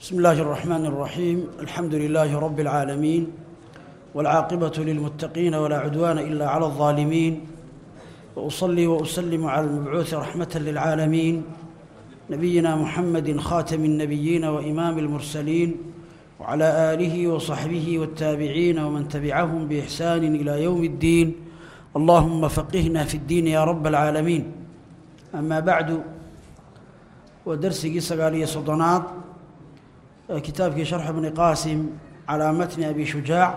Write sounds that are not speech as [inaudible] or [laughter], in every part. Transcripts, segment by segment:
بسم الله الرحمن الرحيم. الحمد لله رب العالمين والعاقبة للمتقين ولا عدوان إلا على الظالمين. وأصلي وأسلم على المبعوث رحمة للعالمين. نبينا محمد خاتم النبيين وإمام المرسلين وعلى آله وصحبه والتابعين ومن تبعهم بإحسان إلى يوم الدين. اللهم فقهنا في الدين يا رب العالمين. أما بعد ودرسي سقالية صدنات kitaabkii sharx bni qaasim calaa matni abi shujaac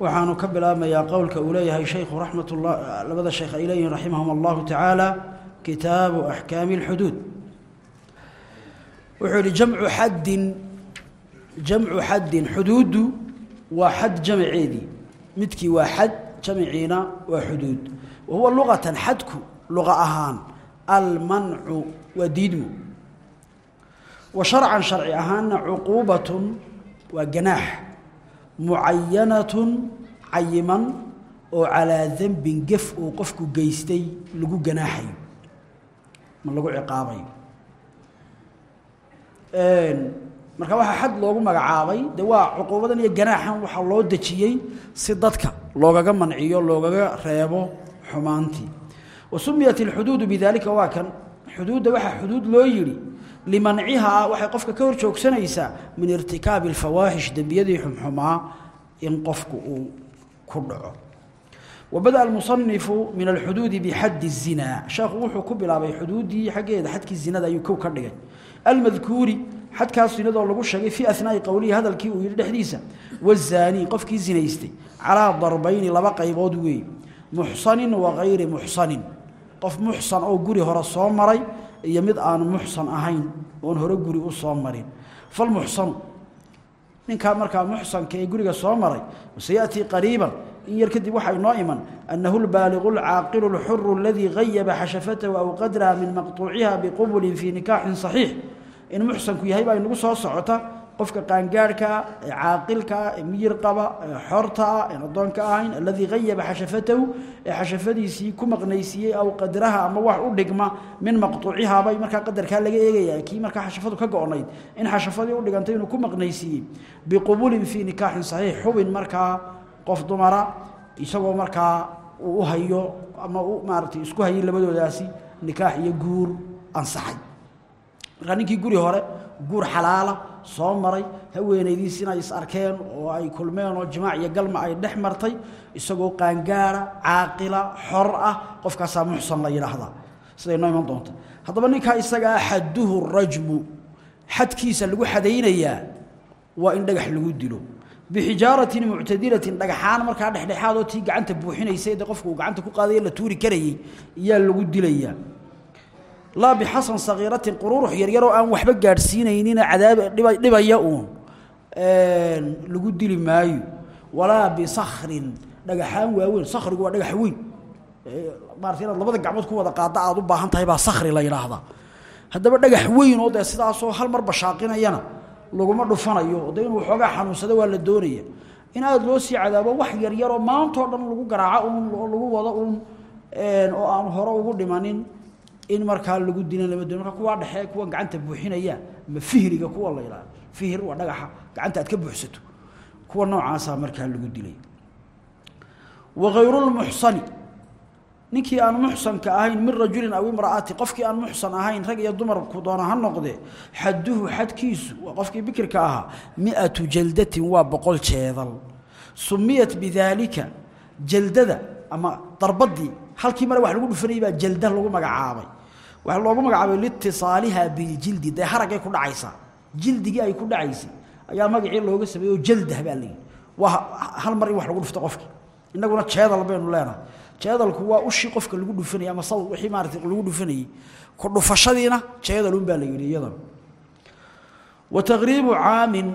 waxaanu ka bilaabmayaa qowlka uu leeyahay shaykhu raxmatullah labada sheekh ay leeyihiin raximahum allahu tacaala kitaabu axkaami اlxuduud wuxuu yihi jamcu xaddin jamcu xaddin xuduuddu waa xad jamaceedii midkii waa xad jamiciina waa xuduud. Wa huwa luqatan xadku luqa ahaan almancu waa diidmu wa sharcan sharci ahaanna cuquubatun waa ganaax mucayanatun cayiman oo calaa dembin gef oo qofku geystay lagu ganaaxayo ma lagu ciqaabayo. Marka waxaa xad loogu magacaabay de waa cuquubadan iyo ganaaxan waxaa loo dejiyey si dadka loogaga manciyo loogaga reebo xumaantii. Wa sumiyat alxuduudu bidaalika waa kan xuduudda waxaa xuduud loo yidhi limancihaa waxay qofka ka hor joogsanaysaa min irtikaabi alfawaaxish dembiyadii xumxumaa in qofku uu ku dhaco. Wa bada almusanifu min alxuduudi bixaddi الzinaa sheekhu wuxuu ku bilaabay xuduuddii xaggeeda xadkii zinada ayuu kow ka dhigay. Almadkuuri xadkaas zinadoo lagu sheegay fii ahnaai qowlihi hadalkii uu yidhi dhexdiisa wazaanii qofkii zinaystay calaa darbayni laba qaybood weeye muxsanin wa gayri muxsanin. Qof muxsan oo guri hore soo maray iyo mid aan muxsan ahayn oon hore guri u soo marin falmuxsanu ninkaa markaa muxsanka ee guriga soo maray sayaأtii qariiban in yar kadib waxaa inoo iman annahu lbaaligu اlcaaqilu اlxuru aladii gayaba xashafatahu aw qadraha min maqطuuciha biqubulin fii nikaaxin صaxiix in muxsanku yahay baa inagu soo socota qofka qaangaarhkaa ee caaqilkaa ee miyir qaba ee xortaa een addoonka ahayn aladii gayaba xashafatahu ee xashafadiisii ku maqnaysiiyey aw qadraha ama wax u dhigma min maqtuucihaa bay markaa qadarkaa laga eegaya kii markaa xashafadu ka go-nayd in xashafadii u dhigantay inuu ku maqnaysiiyey biqubulin fii nikaaxin saxiix xubin markaa qof dumara isagoo markaa uu u hayo ama u maaratay isku hayay labadoodaasi nikaax iyo guur ansaxay. Markaa ninkii guri hore guur xalaala soo maray haweenaydiisina ay is arkeen oo ay kulmeen oo jimaac iyo galma ay dhex martay isagoo qaangaara caaqila xor ah qofkaasaa muxsan la yidhaahdaa siday noo iman doonta. Haddaba ninkaa isagaa xaduhu rajmu xadkiisa lagu xadaynayaa waa in dhagax lagu dilo. Bixijaaratin muctadilatin dhagaxaan markaa dhexdhexaad oo tii gacanta buuxinaysay de qofku uu gacanta ku qaadayo la tuuri karayey iyaa lagu dilayaa laa bixasan sagiiratin quruurux yaryaroo aan waxba gaadhsiinaynina cadaab dhibaya uun lagu dili maayo. Walaa bisakrin dhagaxaan waaweyn sakrigu waa dhagax weyn. Maarata inaad labada gacmood ku wada qaada aad u baahan tahay baa sakri la yidhaahdaa haddaba dhagax weyn oo dee sidaasoo hal mar bashaaqinayana laguma dhufanayo de inuu xoogaa xanuunsado waa la doonaya. In aada loo sii cadaabo wax yaryaroo maantao dhan lagu garaaco oo aan hore ugu dhimanin in markaa lagu dilan lama doon marka kuwaa dhexe kuwa gacanta buuxinaya ama fihriga kuwa la yidhahdo fihir waa dhagaxa. Gacanta aad ka buuxsato. Kuwa noocaasaa markaa lagu dilay. Wakayrulmuxsani ninkii aan muxsanka ahayn min rajulin aw imra'ati qofkii aan muxsan ahayn rag iyo dumarku doona ha noqdee xaduhu xadkiisu waa qofkii bikirka ahaa miatu jaldatin waa boqol jeedal. Sumiyat bidaalika jaldada ama darbadii halkii mare wax lagu dhufanayay baa jalda lagu magacaabay waxaa loogu magacaabay liitisaaliha biljildi dee haraggay ku dhacaysaa. Jildigii ay ku dhacaysay ayaa magacii looga sameeyey oo jaldah baa layidhi waa hal mar in wax lagu dhufto qofkii innaguna jeedal baynu leenahay. Jeedalku waa ushii qofka lagu dhufanayay ama saw wixii maarata lagu dhufanayey ku dhufashadiina jeedalun baa la yidhi iyadan. Wa taqriibu caamin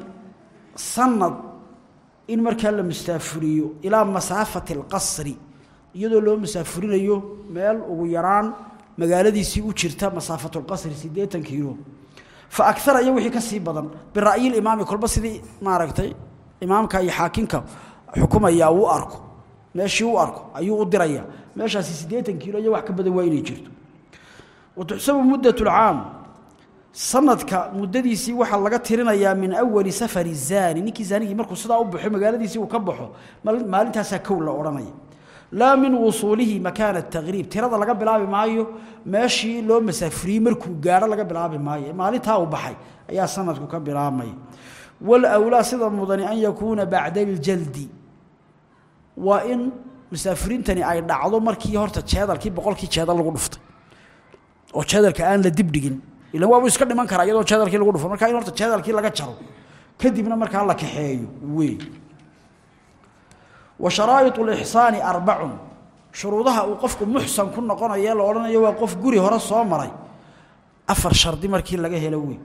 sanad in markaa la mustaafuriyo ilaa masaafati alqasri. Iyadoo loo masaafurinayo meel ugu yaraan magaaladiisii u jirta masaafatulqasri siddeetan kiilo. Fa agara iyo wixii ka sii badan. Bira'yilimaami kolba sidii maaragtay imaamka iyo xaakimka xukumaya uu arko. Meeshii u arko ayuu u diraya. Meeshaasi siddeetan kiilo iyo wax ka badan waa inay jirto. Wa tuxsabu muddat sanadka muddadiisii waxaa laga tirinayaa min awali safari zaani. Ninkii zaanigii markuu sidaa u baxo magaaladiisii uu ka baxo maalintaasaa kow la odhanaya laa min wusuulihi makaana taqriib tirada laga bilaabi maayo meeshii loo masaafuriyey markuu gaadho laga bilaabi maayo. maalintaa uu baxay ayaa sanadku ka bilaabmaya walawlaa sida mudani an yakuuna bacda aljaldi. waa in musaafiriintani ay dhacdo markii horta jeedalkii boqolkii jeedal lagu dhuftay. oo jeedalka aan la dibdhigin ila waabu iska dhiman karaa iyadoo jeedalkii lagu dhufo. markaa in horta jeedalkii laga jaro kadibna markaa la kaxeeyo wey wa sharaa'iط اlixsaani arbacun. Shuruudaha uu qofku muxsan ku noqonayo la odhanayo waa qof guri hore soo maray. Afar shardi markii laga helo wey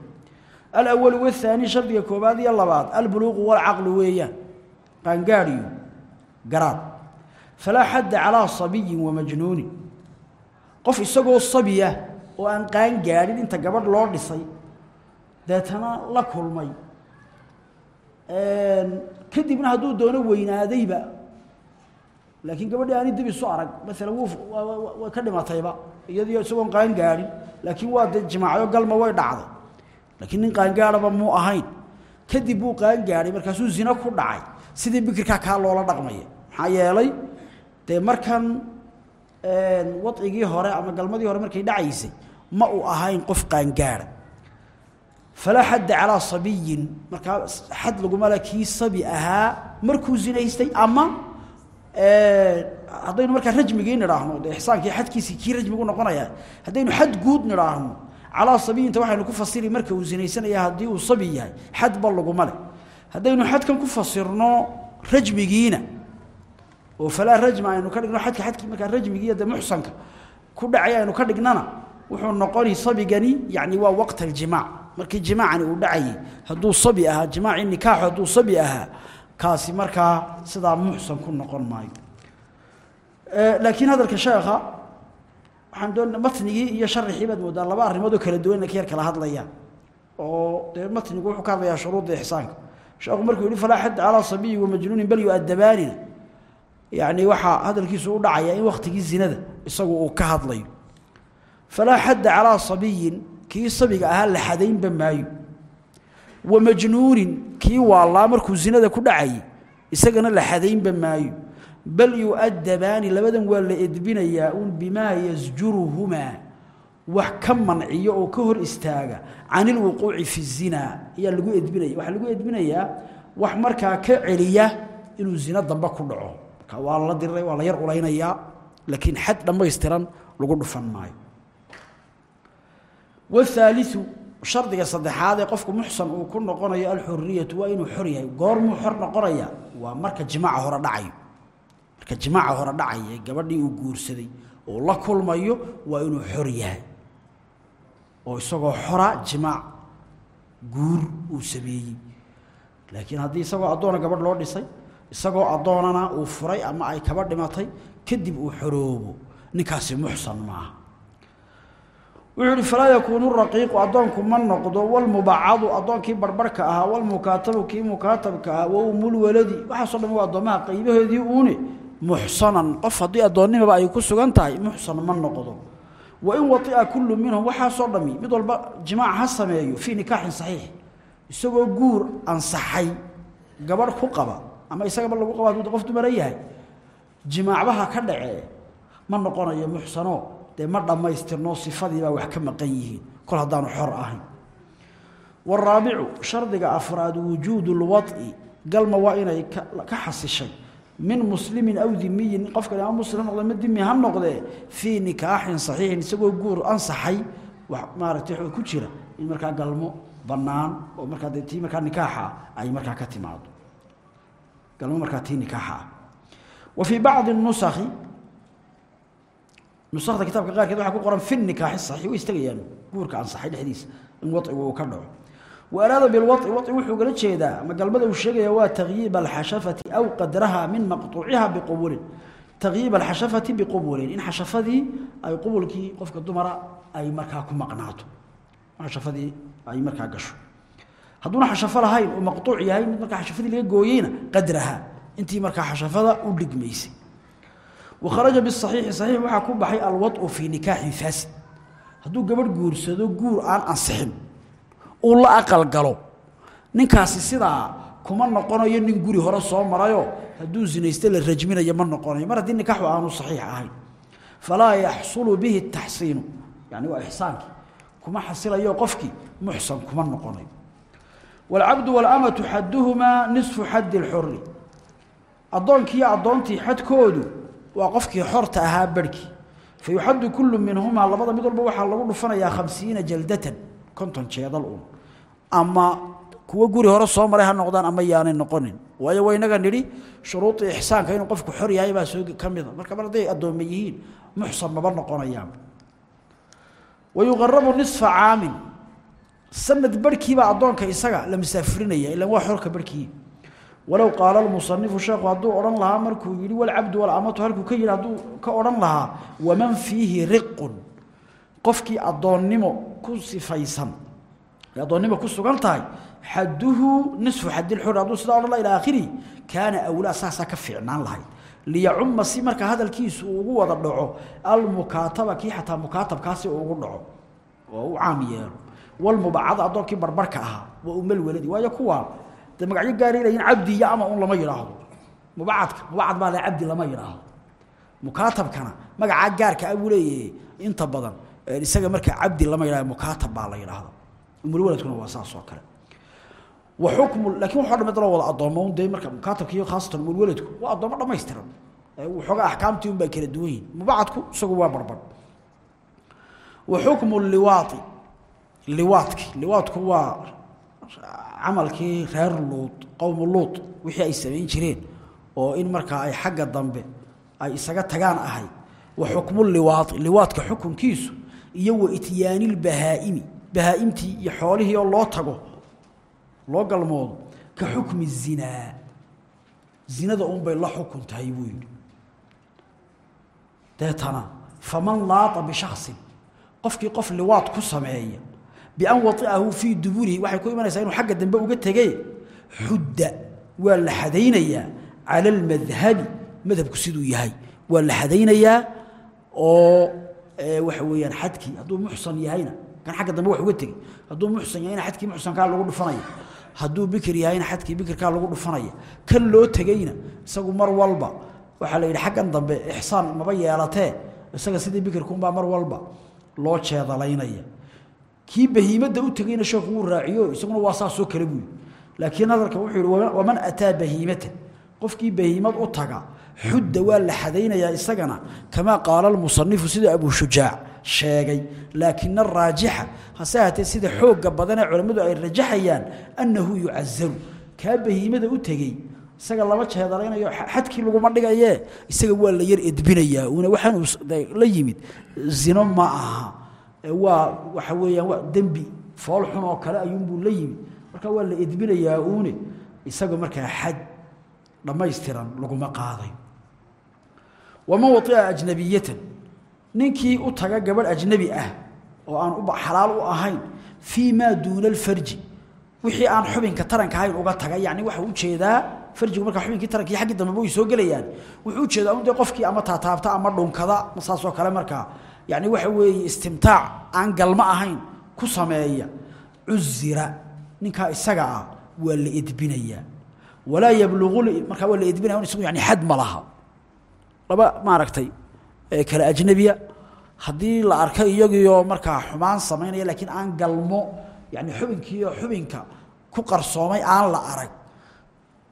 alawalu wahaani shardiga koobaad iyo labaad. Albuluuqu walcaqlu weeyaan. Qaangaadhiyo. Garaad. Falaa xadda calaa sabiyin wamajnuunin qof isagoo sabiya oo aan qaan gaadhin inta gabadh loo dhisay deetana la kulmay. Kadibna hadduu doono weynaadayba laakiin gabadhii aani dib isu arag. Maalan wuu way ka dhimatayba. Iyadiyo isagoon qaan gaadhin laakiin waa de jimaacyo galma way dhacday laakiin nin qaangaadhaba muu ahayn. Kadib buu qaan gaadhay markaasuu zino ku dhacay. Sidii bikirkaa kaa loola dhaqmaya. Maxaa yeelay dee markan wadcigii hore ama galmadii hore markay dhacaysay ma uu ahayn qof qaangaadha falaa xadda calaa sabiyin. Markaa xad laguma le kii sabi ahaa markuu zinaystay ama haddaynu markaa rajmigii nidhaahno de ixsaankii xadkiisii kii rajmigu noqonaya haddaynu xad guud nidhaahno calaa sabiyinta waxaynu ku fasiri marka uu zinaysanaya haddii uu sabi yahay xadba laguma leh. Haddaynu xadkan ku fasirno rajmigiina oo falaa rajma aynu ka dhigno adka adkii markaa rajmigiiyo de muxsanka ku dhacay aynu ka dhignana wuxuu noqoni sabigani yani waa waqt aljimaac markii jimaacani uu dhacayay hadduu sabi ahaa jimaacii nikaaxu hadduu sabi ahaa kaasi markaa sidaa muxsan ku noqon maayo. Laakiin hadalka sheekha waxaan doona matnigii iyo sharixii baad moodaa laba arrimood oo kala duwan ka yar kala hadlayaan oo dee matnigu wuxuu ka hadlayaa shuruudda ixsaanka. Sheekhu markuu yihi falaa xadda calaa sabiyi wamajnuunin bal yu'adabaanina yani waxaa hadalkiisu u dhacaya in waktigii zinada isagu uu ka hadlayo. Falaa xadda calaa sabiyin kii sabiga ahaa la xadaynba maayo wa majnuunin kii waallaa markuu zinada ku dhacayay isagana la xadaynba maayo. Bal yu'adabaani labadan waa la edbinayaa un bimaa yasjuruhumaa wax ka manciyo oo ka hor istaaga can ilwuquuci fi zinaa ayaa lagu edbinaya. Waxaa lagu edbinayaa wax markaa ka celiya inuu zino dambe ku dhaco. Waa la diray waa la yar ulaynayaa laakiin xad dhammaystiran lagu dhufan maayo. Wahaaliu shardiga saddexaad ee qofku muxsan uu ku noqonayo alxuriyatu waa inuu xor yahay. Goormuu xor noqonaya waa marka jimaaca hore dhacayo. Marka jimaaca hore dhacaya ee gabadhii uu guursaday oo la kulmayo waa inuu xor yahay. Oo isagoo xora jimaac guur uu sameeyey. Laakiin haddii isagoo addoona gabadh loo dhisay isagoo addoonana uu furay ama ay kaba dhimatay kadib uu xoroobo. Ninkaasi muxsan maaha wuxuu ihi falaa yakuunu raqiiqu addoonku ma noqdo walmubacadu addoonkii barbarhka ahaa walmukaatabu kii mukaatabka ahaa wa umulwaladi waxaasoo dhan waa addoommaha qaybahoodii uune muxsanan qof haddii addoonnimaba ay ku sugan tahay muxsan ma noqdo. Wain waطi'a kullu minhum waxaasoo dhami mid walba jimaac ha sameeyo fii nikaaxin saxiix isagoo guur ansaxay gabadh ku qaba ama isagaba lagu qaba qof dumara yahay jimaacbaha ka dhacee ma noqonayo muxsano dee ma dhammaystirno wax ka maqan yihiin. Kol haddaanu xor ahayn. Waraabicu shardiga afraad wujuudu lwad'i galma waa inay ka xasishay. Min muslimin aw dimiyin qofkan ama muslim noqde ma dimi ha noqdee. Fii nikaaxin saxiixin isagoo guur ansaxay wax maaragtay ku jira in markaa galmo bannaan oo markaa dee tii markaa nikaaxa ay markaa ka timaado galmo markaa tii nikaaxa ah. Wa fii bacdi nusakhi nusakda kitaabka qaarkeed waxaa ku qoran fi nikaaxi saxiix. Way istagayaan guurka ansaxay dhexdiisa in wadcigu uu ka dhaco. Wa araada bilwaci waci wuxuu gala jeedaa ama galmada uu sheegaya waa takyiib alxashafati aw qadraha min maqtuuciha biqubulin takyiib alxashafati biqubulin in xashafadii ay qubulkii qofka dumara ay markaa ku maqnaato. Xashafadii ay markaa gasho. Hadduuna xashafo lahayn oo maqtuuc yahay mid markaa xashafadii laga gooyeyna qadraha intii markaa xashafada u dhigmaysay wakharaja bisaxiixi saxiix waxaa ku baxay alwadcu fii nikaaxin faasid hadduu gabadh guursado guur aan ansixin uu la aqalgalo ninkaasi sidaa kuma noqonayo nin guri hore soo marayo hadduu zinaysto la rajminayo ma noqonayo. Mar haddii nikaxu aanu saxiix ahayn falaa yaxsulu bihi taxsiinu yani waa ixsaankii kuma xasilayo qofkii muxsan kuma noqonayo. Waalcabdu waalamatu xaduhumaa nisfu xaddi lxuri addoonkii addoontii xadkoodu waa qofkii xorta ahaa barhkii fayuxadu kulu minhumaa labada mid waxaa lagu dhufanayaa khamsiina jaldatan konton jeedal un ama kuwo guri hore soo maray ha noqdaan ama yaanay noqonin. Waayo wa inaga nidhi shuruudii ixsaanka inuu qofku xor yahay baa soo ka marka mar hadday addoome yihiin muxsan maba noqonayaan nisfa caamin. Sanad barhkiibaa addoonka isaga la masaafurinaya ilan waa xorka barhkii walow qaala lmusanifu sheekhu hadduu odhan lahaa markuu yidhi walcabdu walamatu halkuu ka yidhi hadduu ka odhan lahaa waman fiihi riqun qofkii addoonnimo ku sifaysan addoonnimo ku sugan tahay xaduhu nisfu xadilxur hadduu sidaa odhan laha ilaa aakhirihi kaana awlaa saasaa ka fiicnaan lahayd. Liyacuma si marka hadalkiisu uu ugu wada dhaco almukaataba kii xataa mukaatabkaasi uu ugu dhaco oo u caam yeelo. Walmubacada addoonkii barbarka ahaa de magacyo gaari layiin cabdi iyo ama un lama yidhaahdo mubacadka mubacad baa le cabdi lama yidhaahdo mukaatabkana magacaa gaarka a buu leeyahay. Inta badan isaga markaa cabdi lama yidhahdo mukaatab baa la yidhaahdo umulwaladkuna waa saas oo kale. Wa xukmu laakiin waxo dham loo wada addoomo. Un dee marka mukaatabka iyo khaasatan umulwaladku waa addoomo dhamaystiran. Waxoogaa axkaamtii un baa kala duwan yihiin isagu waa barbar. Wa xukmu liwaai liwaadki liwaadku waa camalkii reer luud qowmu luud wixii ay samayn jireen oo in markaa ay xagga dambe ay isaga tagaan ahay wa xukmu liwaai liwaadka xukunkiisu iyo wa ityaani lbahaa'imi bahaa'imtii iyo xoolihii oo loo tago loo galmoodo ka xukmi zinaa. Zinada unbay la xukun tahay buu yidhi. Deetana faman laata bishaksin qofkii qof liwaad ku sameeya bian waiahu fii duburihi waxay ku imanaysaa inuu xagga dambe uga tegey xudda waa la xadaynayaa cala almadhabi. Madhabku siduu yahay. Waa la xadaynayaa oo waxa weeyaan xadkii hadduu muxsan yahayna kan xagga dambe wax uga tegey hadduu muxsan yahayna xadkii muxsankaa lagu dhufanaya. Hadduu bikir yahayna xadkii bikirkaa lagu dhufanaya. Kan loo tegeyna isagu mar la yidhi xaggan dambe ixsaan maba yeelatee. Isaga sidii bikirkuunbaa mar walba loo jeedalaynaya kii bahiimadda u tegeyna sheekhu wuu raaciyo isaguna waa saasoo kale buuyi laakiin hadalka wuxuu yihi waman ataa bahiimatan qofkii bahiimad u taga xudda waa la xadaynayaa isagana kamaa qaala almusanifu sida abu shujaac sheegay. Laakina araajixa hase ahaatee sida xoogga badanee culammadu ay rajaxayaan annahu yucazaru kaa bahiimada u tegey isaga lama jeedalaynayo xadkii laguma dhigayee? Isaga waa la yar edbinayaa. Una waxaanu la yimid zino ma aha waa waxa weeyaan waa dembi fool xun oo kale ayuunbuu la yimid marka waa la edbinayaa uune isaga markaa xad dhammaystiran laguma qaaday. Waman waia ajnabiyatan ninkii u taga gabadh ajnabi ah oo aan xalaal u ahayn fii maa duuna alfarji wixii aan xubinka taranka ahayn uga taga yani waxa u jeedaa farjigu markaa xubinkii tarankii xaggii dambeba way soo gelayaan. Wuxuu u jeedaa qofkii ama taataabta ama dhunkada saasoo kale markaa yani waxa weeye istimtaac aan galmo ahayn ku sameeya cuzira ninkaa isaga ah waa la edbinayaa. Walaa yablugu markaa waa la edbinaya isagu yani xad ma laha. Laba maaragtay ajnabiya haddii la arka iyagiioo markaa xumaan samaynaya laakiin aan galmo yani xubinkiioo xubinka ku qarsoomay aan la arag.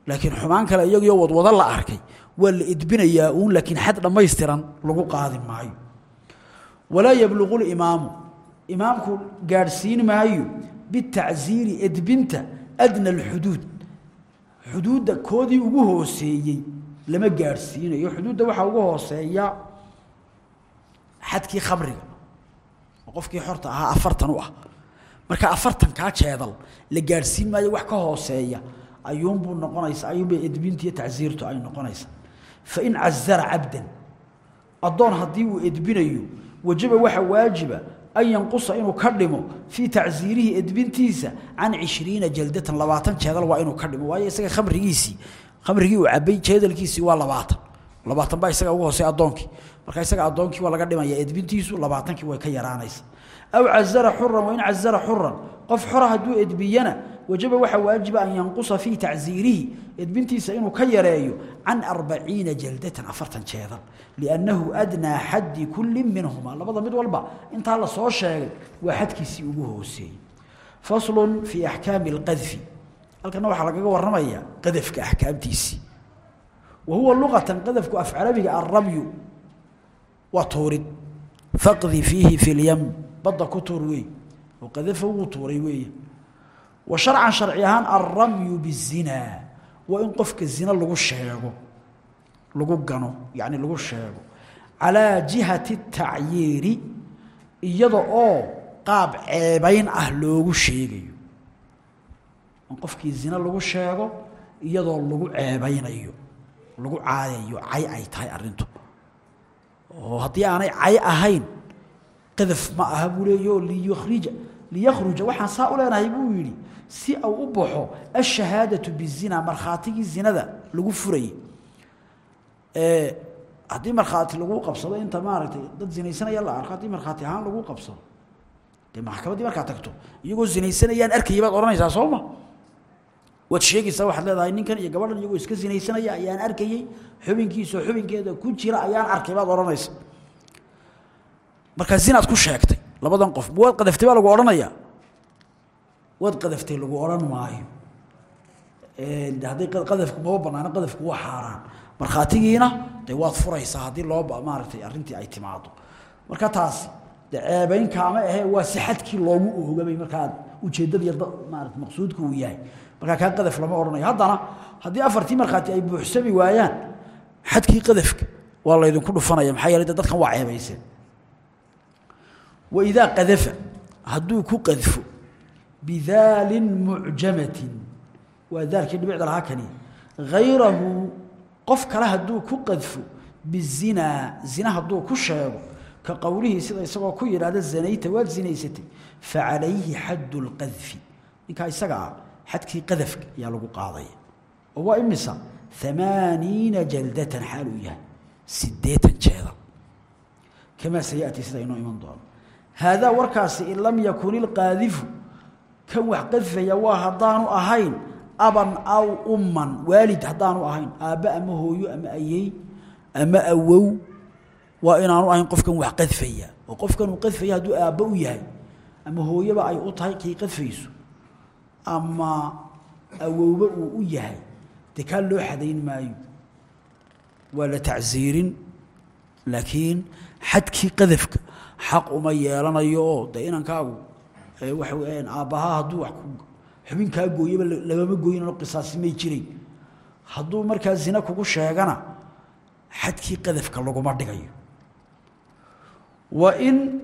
Laakiin xumaan kale iyagiioo wadwado la arkay waa la edbinayaa uun laakiin xad dhammaystiran lagu qaadi maayo walaa yabluqu limaamu. Imaamku gaadhsiin maayo bitacziiri edbinta adna alxuduud. Xuduudda koodii ugu hooseeyey lama gaadhsiinayo. Xuduudda waxaa ugu hooseeya xadkii khamriga. Oo qofkii xorta ahaa afartan u ah. Marka afartan kaa jeedal la gaadhsiin maayo wax ka hooseeya ayuunbuu noqonaysa ayuunbay edbinta iyo tacsiirtu ay noqonaysa. Fain cazara cabdan addoon haddii uu edbinayo wajaba waxa waajiba an yanqusa inuu ka dhimo fii tacsiirihi edbintiisa can cishriina jaldatan labaatan jeedal waa inuu ka dhimo. Waayo isaga khamrigiisii khamrigii uu cabay jeedalkiisii waa labaatan. Labaatan baa isaga ugu hoosey addoonkii. Marka isaga addoonkii waa laga dhimaya edbintiisu labaatankii way ka yaraanaysa. Aw cazara xuran wain cazara xuran qof xora hadduu edbiyana wajaba waxaa waajiba an yanqusa fii tacziirihi edbintiisa inuu ka yareeyo can arbaciina jaldatan afartan jeedal liannahu adnaa xaddi kulli minhumaa. Labada mid walba intaa la soo sheegay waa xadkiisii ugu hooseeyey. Faslun fii axkaami alqadfi. Halkana waxaa lagaga warramayaa qadafka axkaamtiisii. Wa huwa luqatan qadafku af carabiga alramyu waa tuurid. Faqdi fiihi fi lyam badda ku tuur weey oo qadafa wuu tuuray weeye wa sharcan sharci ahaan alramyu bizinaa waa in qofka zina lagu sheego lagu gano yacni lagu sheego. Calaa jihati tacyiiri iyada oo qaab ceebayn ah loogu sheegayo. In qofkii zina lagu sheego iyadoo lagu ceebaynayo lagu caayayo cay ay tahay arrintu. Oo haddii aanay cay ahayn qadaf ma aha buu leeya oo liyukhrija liyakhruja waxaan saa u leenahay buu yidhi si uu u baxo ashahaadatu bizina markhaatigii zinada lagu furayey haddii markhaati lagu qabsado inta maaragtay dad zinaysanaya la arko haddii markhaati ahaan lagu qabsado dee maxkamaddii markaad tagto iyagoo zinaysanayaan arkayay baad odhanaysaa soo ma? Waad sheegaysaa waxaad leedahay ninkan iyo gabadhan iyagoo iska zinaysanaya ayaan arkayey xubinkiisao xubinkeeda ku jira ayaan arkay baad odhanaysa. Zinaad ku sheegtay labadan qof waad qadaftay baa lagu odhanayaa waad qadaftay lagu odhan maayo. Hadday qadafku maba banaano qadafku waa xaaraan. Markhaatigiina dee waad furaysaa haddii loo maaragtay arrintii ay timaado marka taasi de ceebaynka ama ahe waa si xadkii loogu oogabay markaa ujeeddadiiy maarata maqsuudku uu yahay. Markaa kaa qadaf lama odhanayo. Haddana haddii afartii markhaati ay buuxsami waayaan xadkii qadafka waa laydinku dhufanaya maxaa yeelay de dadkan waa ceebayseen waidaa qadafa hadduu ku qadfo bidaalin mucjamatin waa daalkii dhibicda lahaa kani. Hayrahu qof kale hadduu ku qadfo bizinaa zina hadduu ku sheego ka qowlihii sida isagoo ku yidhaahda zanayta waad zinaysatay. Facalayhi xaddu lqadfi ninkaa isaga ah xadkii qadafka ayaa lagu qaadaya oo waa imisa amaaniina jaldatan xaal uu yahay. Sideetan jeeda. Kamaa sayatii sida in lam yakun ilqaadifu kan wax qadfaya waa haddaanu ahayn aban aw umman waalid haddaanu ahayn aabbe ama hooyo ama ayey ama awow waa inaanu ahayn qofkan wax qadfaya. Oo qofkan uu qadfaya hadduu aabbe u yahay ama hooyoba ay u tahay kii qadfayso ama awowba uu u yahay. Dee kaa loo xadayn maayo? Waa la tacsiirin laakiin xadkii qadafka xaq uma yeelanayo. Oo dee inankaagu waxa weyaan aabbahaa hadduu wax xubin kaa gooyaba lagama gooyinano qisaasi may jirayn hadduu markaa zina kugu sheegana xadkii qadafka laguma dhigayo. Wa in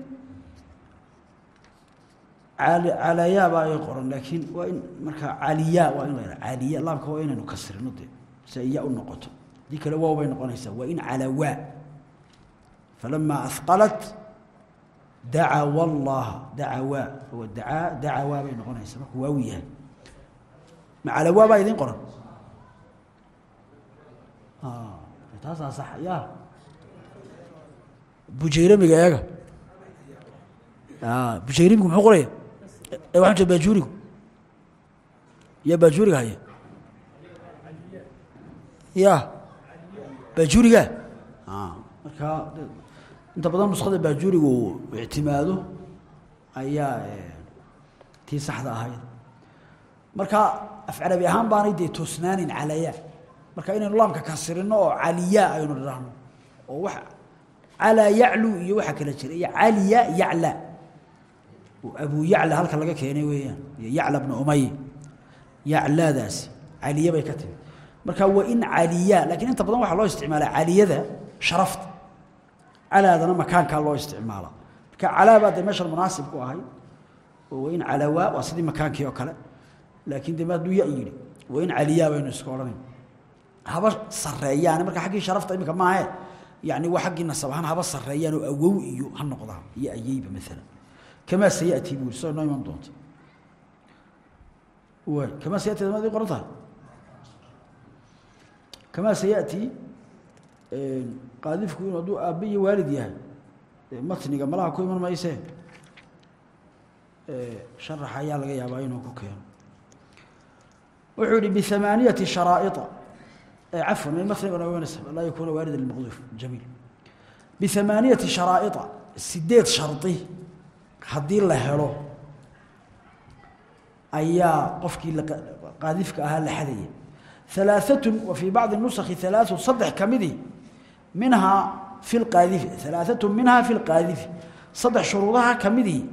calayaa baa ay qoran laakiin waa in markaa caliyaa waa in la caliya laamka waa inaynu kasrino dee si u noqoto. Haddii kale waaw bay noqonaysaa waa in calawaa. Falamaa ahqalat dacawa allaha dacawaa oo dacaa dacawaa bay noqonaysaa markuu waawu yahay ma calawaa baa idiin qoran taasaa sax ya bujayramiga eega bujayrimigu muxuu qoraya waxaan jee baajuurigu ya baajuuriga haya ya baajuuriga markaa inta badan nuskada baajuurigu uu ictimaado ayaa tii saxda ahayd. Marka af carabi ahaan baanay dee toosnaanin calaya. Marka inaynu laamka kasirino oo caliya aynu dhahno oo wax calaa yaclu iyo waxaa kala jira iyo caliya yacla. Abu yacla halka laga keenay weeyaan iyo yacla bna umay yaclaadaasi caliye bay ka timi marka waa in caliya lakiin inta badan waxaa loo isticmaalaa caliyada sharafta calaadana makaankaa loo isticmaala marka calaa baa dee meeshan munaasib ku ahay. Oo calawaa waa sidii makaankii oo kale. Laakiin de hadduu ya yidhi waa in caliyaa baynu iska odhanayn. Haba sareeyaan marka xaggii sharafta imika maahe yani waa xaggii nasab ahaan haba sareeyaan oo awow iyo ha noqdaan iyo ayeyba maalan kamaa sayatii buu soo noo iman doonta kamaa sayatii maad qoran kamaa sayatii qaadifku inuu hadduu aabbe iyo waalid yahay matniga malaha ku iman maysee sharaxa ayaa laga yaabaa inuu ku keeno. Wuxuu yihi biamaaniyati sharaaia cafwan laa yakuuna waarida lmaqduuf jamiil. Biamaaniyati sharaaia sideed shardi haddii la helo ayaa qofkii qaadifka ahaa la xadaya alaaثatu wa fii bacdi nusakhi alaaثu saddex minhaa fi lqaadifi alaaثatu minhaa fi lqaadifi saddex shuruudaha ka midii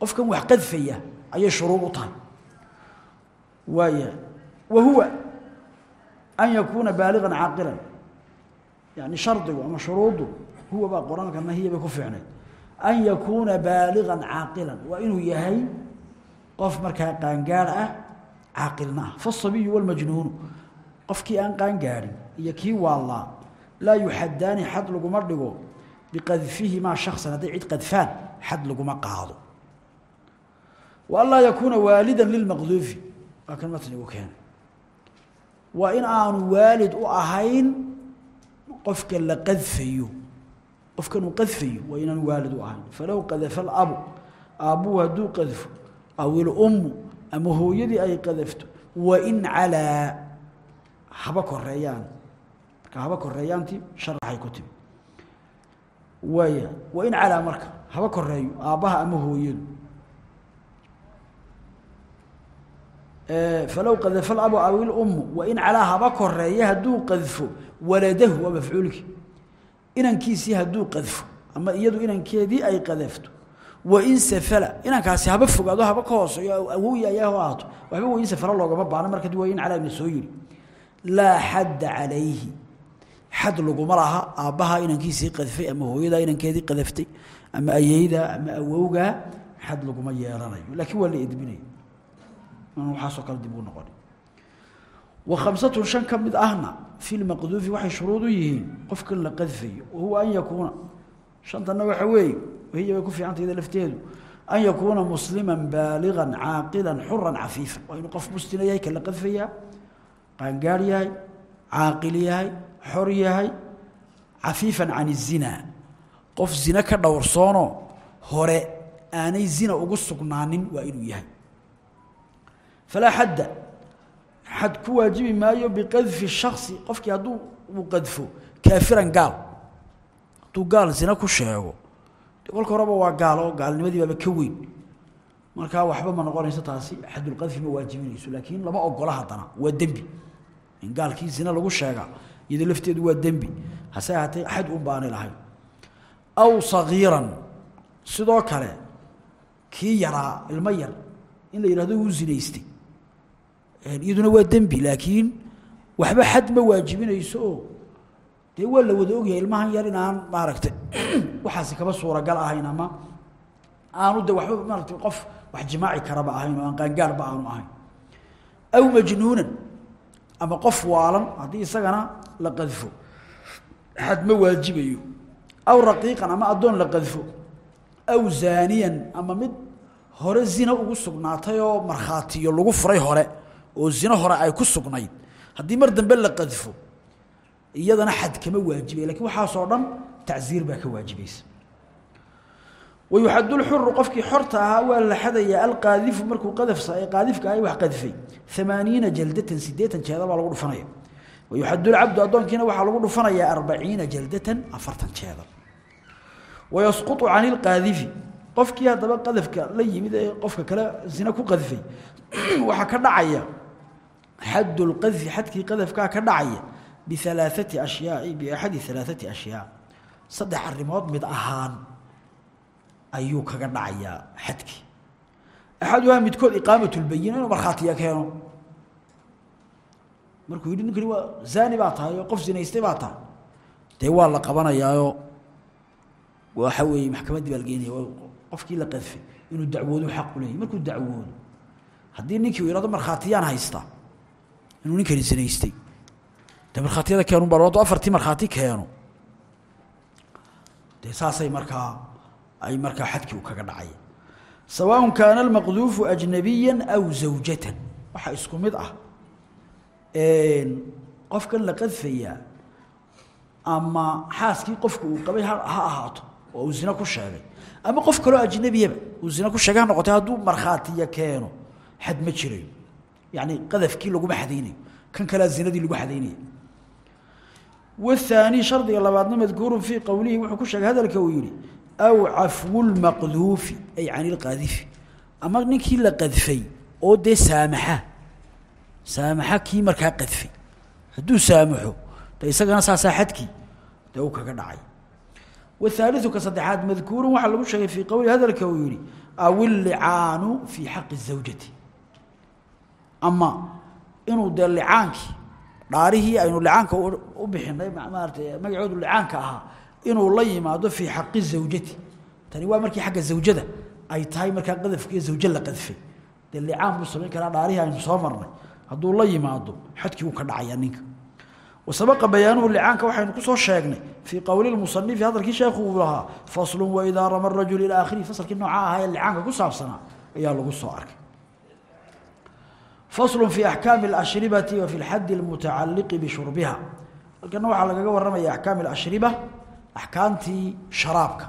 qofkan wax qadfaya ayay shuruud u tahay. Waaya wa huwa an yakuuna baaligan caaqilan. Yani shardigu ama shuruuddu huwa baa qur'aankana hiya bay ku fiicnayd. An yakuuna baaligan caaqilan waa inuu yahay qof markaa qaangaar ah caaqilna ah. Fasabiyu walmajnuunu qofkii aan qaangaarin iyo kii waallaa laa yuxadaani xad laguma dhigo biqadfihimaa shaksan hadday cid qadfaan xad laguma qaado wa an laa yakuuna waalidan lilmaqduufi waa kan matnigu keenay waa in aanu waalid u ahayn qofka la qadfayo qofkan uu qadfayo waa inaanu waalid u ahayn falow qadafa alabu aabbuhu hadduu qadfo aw ilummu ama hooyadii ay qadafto wain calaa haba koreeyaan haba koreeyaantii sharaxay ku timi. Waaya wain calaa marka haba koreeyo aabbaha ama hooyadu. Falow qadafa alabu aw ilummu wain calaa haba koreeya hadduu qadfo waladahu waa mafcuulkii. Inankiisii hadduu qadfo ama iyadu inankeedii ay qadafto. Wain safala inankaasi haba fogaado haba ka hooseeyo awowya ayaa ho ahaato waxba wain safala loogama baano marka di wain calaa ina soo yidhi. Laa xadda calayhi xad laguma laha aabbaha inankiisii qadfay ama hooyadaa inankeedii qadaftay ama ayeydaa ama awowgaa xad laguma yeelanayo. Laakiin waa la edbinaya waxaasoo kale dib u noqon. Wa khamsatun shan ka mid ahna fi lmaqduufi waxay shuruud u yihiin qofkan la qadfayo wahuwa an yakuuna. Shantanna waxa weeye wahiya bay ku fiicantayda lafteedu. An yakuuna muslima baaligan caaqilan xuran cafiifan. Waa inuu qof muslina xor yahay cafiifan can الzina qof zina ka dhowrsoonoo hore aanay zina ugu sugnaanin waa inuu yahay. Falaa xadda xad ku waajibi maayo biqadfi shaksi qofkii hadduu uu qadfo kaafiran gaal. Hadduu gaal zina ku sheego kolka horeba waa gaal oo ka weyn. Markaa waxba ma noqonayso taasi xadulqadfi ma waajibinayso laakiin lama ogola haddana waa dembi. In gaalkii zina lagu sheega iyadoo lafteedu waa dembi. Hase ahaatee xad un baanay lahayn aw sagiiran sidoo kale kii yaraa ilmo yar in la yidhahdo wuu zinaystay. Iyaduna waa dembi laakiin waxba xad ma waajibinayso. Oo dee waa la wada ogyahay ilmahan yar in aan maaragtay [clears throat] waxaasi kaba suuragal ahayn ama aanu de waxba maaratay qof wax jimaaci karaba ahayn oo aan qaangaarba aanu ahayn. Aw majnuunan ama qof waalan haddii isagana la qadfo. Xad ma waajibayo. Aw raqiiqan ama addoon la qadfo. Aw zaaniyan ama mid hore zina ugu sugnaatay oo markhaatiyo lagu furay hore oo zino hore ay ku sugnayd. Haddii mar dambe la qadfo iyadana xad kama waajibaya laakiin waxaasoo dhan tacziir baa ka waajibaysa wayuxad lxuru qofkii xorta ahaa waa la xadayaa alqaadifu markuu qaadifka ah wax qadfay amaaniina jaldatan sideetan jeedal baa lagu dhufanaya wayuxad lcabdu addoonkiina waxaa lagu dhufanayaa arbaciina jaldatan afartan jeedal wayasqutu can ilqaadifi qofkii haddaba qadafka la yimid ee qofka kale zina ku qadfay waxaa ka dhacaya xad lqadfi xadkii qadafkaa ka dhacaya bialaaثati ashyaai biaxadi alaaثati ashyaa saddex arrimood mid ahaan ayuu kaga dhacayaa xadkii. Axaduhaa midkood iqaamat lbayina inuu markhaatiya keeno markuu yidhi ninkani waa zaani baa tahay qof zinaystay baa tahay. Dee waa la qabanayaaoo waxa weeye maxkamaddii baa lageynaya qofkii la qadfay inuu dacwoodu xaq u leeyahy markuu dacwoodo haddii ninkii uu yihahdo markhaatiyaan haystaa inuu ninkani zinaystay. Dee markhaatiyada keenun baa loo afartii markhaati keeno dee saasay markaa ay markaa xadkii u kaga dhacay. Sawaaء kaana اlmaqduufu ajnabiya aw zawjatan. Waxa isku mid ah. Qofkan la qadfayaa ama xaaskii qofka uu qabay ha ahaato oo uu zina ku sheegay. Ama qof kaloo ajnabiyaba uu zina ku sheegay ha noqotay hadduu markhaatiya keeno xad ma jirayo. Yacni qadafkii laguma xadaynayo. Kan kalea zinadii lagu xadaynaya wahaani shardiga labaadna madkuurun fii qowlihi wuxuu ku sheegay hadalka uu yidhi aw cafwu lmaqduufi ay can ilqadifi ama ninkii la qadfay oo dee saamaxa saamaxa kii markaa qadfay hadduu saamaxo de isagana saasaa xadkii dee u kaga dhacay wاhaaliثu ka saddexaad madkuuru waxaa lagu sheegay fii qowli hadalka uu yihi aw illicaanu fii xaqi zawjati ama inuu dee licaankii dhaarihii aynu licaanka u bixinay maarata magacoodu licaanka ahaa inuu la yimaado fii xaqi zawjati. Tani waa markii xagga zawjada ay tahay markaa qadafkiiyo zawjo la qadfay dee licaan buu samayn karaa dhaarihii aynu soo marnay. Hadduu la yimaado xadkii wuu ka dhacayaa ninka. Wasabaqa bayaanuhu licaanka waxaynu ku soo sheegnay fii qowli lmusanifi hadalkii sheekhu uu lahaa faslun waidaa rama rajul ilaa akhirihi fasalkii noocaa ahaa ee licaanka ku saabsanaa ayaa lagu soo arkay. Faslu fii axkaami اlashribati wa fi lxadi almutacaliqi bishurbiha halkana waxaa lagaga waramaya axkaami alashriba axkaamtii sharaabka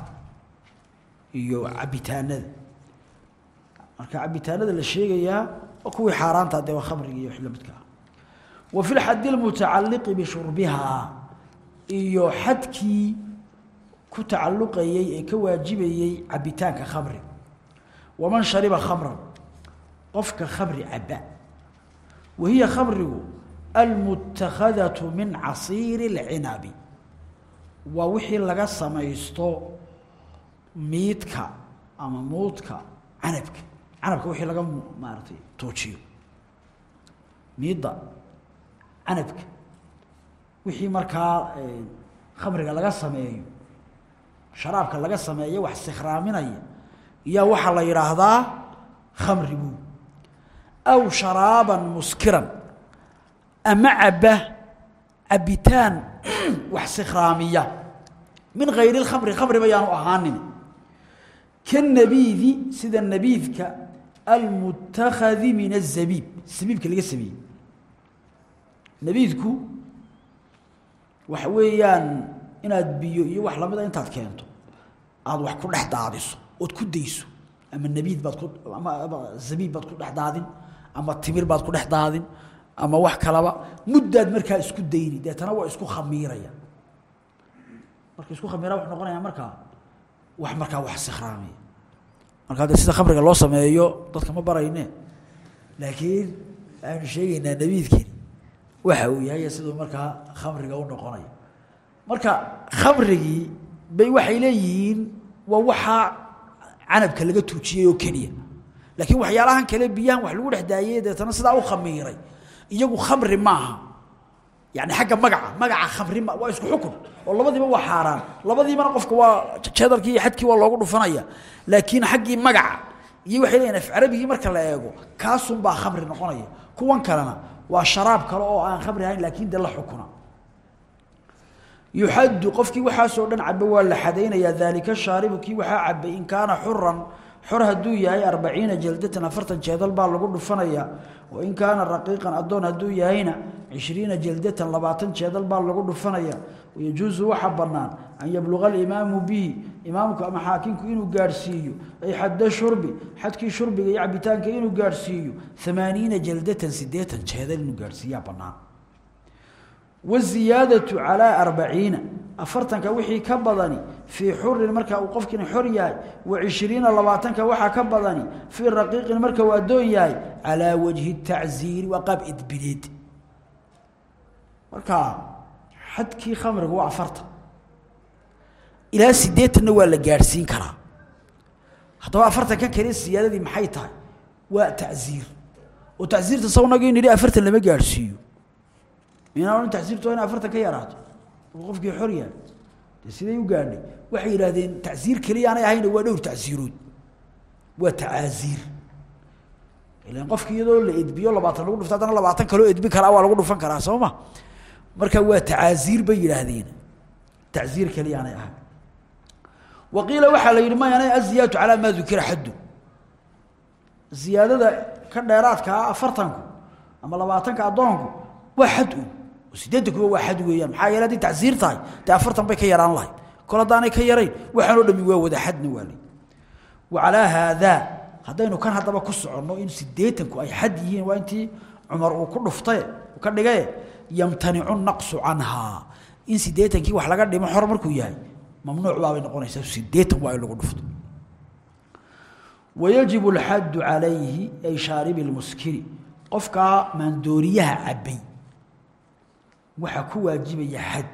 iyo cabitaanada. Marka cabitaanada la sheegayaa waa kuwii xaaraanta dee waa khamriga iyo wixii lamidka ah wa fi lxadi اlmutacaliqi bishurbiha iyo xadkii ku tacaluqayey ee ka waajibayey cabitaanka khamriga waman shariba khamran qofka khamri caba wahiya khamrigu almutakadatu min casiiri اlcinabi waa wixii laga samaysto miidka ama muudka canabka. Canabka wixii laga maaratay toojiyo. Miidda canabka. Wixii markaa khamriga laga sameeyo sharaabka laga sameeyo wax sikhraaminaya iyaa waxaa la yidhaahdaa khamrigu aw sharaaban muskiran ama caba cabitaan wax sikraamiya min kayri اkhamri khamriba yaanu ahaanin. Kanabiidi sida nabiidka almutakadi min azabiib sabiibka laga sameeyey. Nabiidku waxa weeyaan inaad biyo iyo wax lamida ah intaad keento aada wax ku dhex daadiso ood ku dayso ama nabiid baad ku ama zabiib baad ku dhex daadin ama timir baad ku dhex daadin ama wax kalaba muddaad markaa isku dayni. Deetana waa isku khamiiraya. Marka isku khamiira wuxuu noqonaya markaa wax markaa wax sikhraamiya markaa de sida khamriga loo sameeyo dadka ma barayne. Laakiin waxaynu sheegaynaa nabiidkani waxa uu yahay siduu markaa khamriga u noqonayo marka khamrigii bay waxay leeyihiin waa waxaa canabka laga tuujiyey oo keliya. Laakiin waxyaalahan kale biyahan wax lagu dhex daayey deetana sidaa u khamiiray iyagu khamri maaha. Yani xagga magaca magaca khamri ma waa isku xukun. Oo labadiiba waa xaaraan. Labadiibana qofka waa jeedalkii iyo xadkii waa loogu dhufanaya. Laakiin xaggii magaca iyo waxay leeyihiin af carabigii marka la eego kaasunbaa khamri noqonaya. Kuwan kalena waa sharaab kale oo aan khamri ahayn laakiin de la xukuna. Yuxaddu qofkii waxaasoo dhan caba waa la xadaynayaa daalika shaaribu kii waxaa cabay in kaana xuran xor hadduu yahay arbaciina jaldatan afartan jeedal baa lagu dhufanayaa wain kaana raqiiqan addoon hadduu yahayna cishriina jaldatan labaatan jeedal baa lagu dhufanaya. Wayajuusu waxa bannaan an yabluqa alimaamu bihi imaamku ama xaakimku inuu gaadhsiiyo ay xadda shurbi xadkii shurbiga iyo cabitaanka inuu gaadhsiiyo amaaniina jaldatan sideetan jeedal inuu gaadhsiiyaa bannaan. Waziyaadatu calaa arbaciina afartanka wixii ka badani fii xurin marka uu qofkina xor yahay wa cishriina labaatanka waxaa ka badani fii raqiiqin marka uu addoon yahay calaa wajhi tacziiri waa qaab idbineed marka xadkii khamriga waa afartan ilaa sideetanna waa la gaadhsiin karaa. Haddaba afartan kan kale siyaadadii maxay tahay? Waa tacziir. Oo tacziirta sawnagii nidhi afartan lama gaadhsiiyo minaan tacsiirtu waa in afartan ka yaraato qofkii xor yahay siday u gaadhay waxay yidhaahdeen tacsiir keliya aanay ahayna waa dhowr tacsiirood. Waa tacaaziir ilan qofki iyadoo la edbiyo labaatan lagu dhufto haddana labaatan kaloo edbin karaa waa lagu dhufan karaa soo ma? Marka waa tacaaziir bay yidhaahdeen. Tacsiir keliya aanay ahayn. Wa qiila waxaa la yidhi mayana aziyaadatu calaa maa dukira xaddu. Ziyaadada ka dheeraadka ah afartanku ama labaatanka addoonku waa xad un sideetan kuba waa xad weeyaan. Maxaa yeele hadday tacsiir tahay dee afartan bay ka yaraan lahayd kol haddaanay ka yarayn waxaanoo dhami waa wada xadna waa wa calaa haadaa haddaynu kan haddaba ku soconno in siddeetanku ay xad yihiin waa intii cumar uu ku dhuftaye ka dhigaye yamtanicu naqsu canhaa in siddeetankii wax laga dhimo xor markuu yahay mamnuuc baabay noqonaysaa siddeetan waa lagu dhufto wayajibu alxaddu calayhi ay shaaribi lmuskiri qofkaa maandooriyaha cabbay waxaa ku waajibaya xad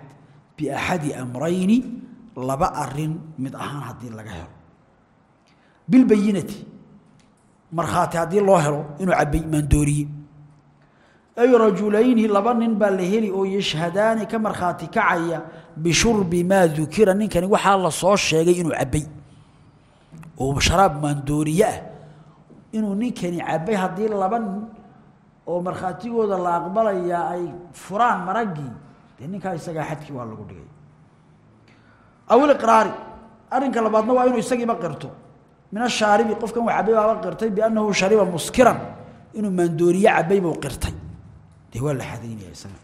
biaxadi amrayni laba arrin mid ahaan haddii laga helo. Bilbayinati markhaati haddii loo helo inuu maandooriye ay rajulayni laba nin baa la heli oo yashhadaani ka markhaati kacaya bishurbi maa dukira ninkani waxaa la soo sheegay inuu cabbay. Oo sharaab maandooriye ah inuu ninkani cabbay haddii laba oo markhaatigooda la aqbalayaa ay furaan maraggii dee ninkaa isagaa xadkii waa lagu dhigay. Aw iliqraari arrinka labaadna waa inuu isagiiba qirto. Min ashaaribi qofkan waa cabbay baaba qirtay biannahu shariba muskiran inuu maandooriye cabbay buu qirtay. Dee waa la xadaynaya isaga.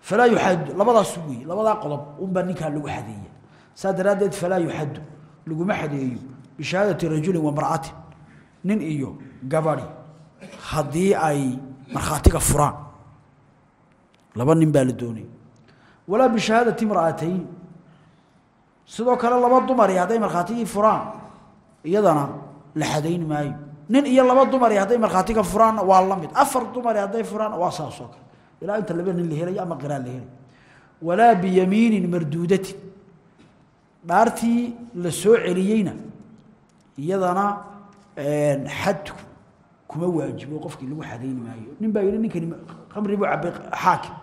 Falaa yuxaddu labadaas wey labadaa qodob unbaa ninkaa lagu xadeeya saa daraaddeed falaa yuxaddu laguma xadeeyo bishahaadati rajulin wa mar'atin nin iyo gabadi haddii ay markhaatiga furaan laba nin baa la doonaya walaa bishahaadati imra'atayn. Sidoo kale laba dumari hadday markhaatigii furaan iyadana la xadayn maayo. Nin iyo laba dumari hadday markhaatiga furaanna waa la mid. Afar dumari hadday furaan waa saasoo kale. Ilaa inta laba nin la helayo ama qiraan la helayo walaa biyamiinin marduudatin. Dhaartii la soo celiyeyna iyadana xadku kuma waajibo qofkii lagu xadayn maayo. Nin baa yidhi ninkani khamri buu cabbay xaakim.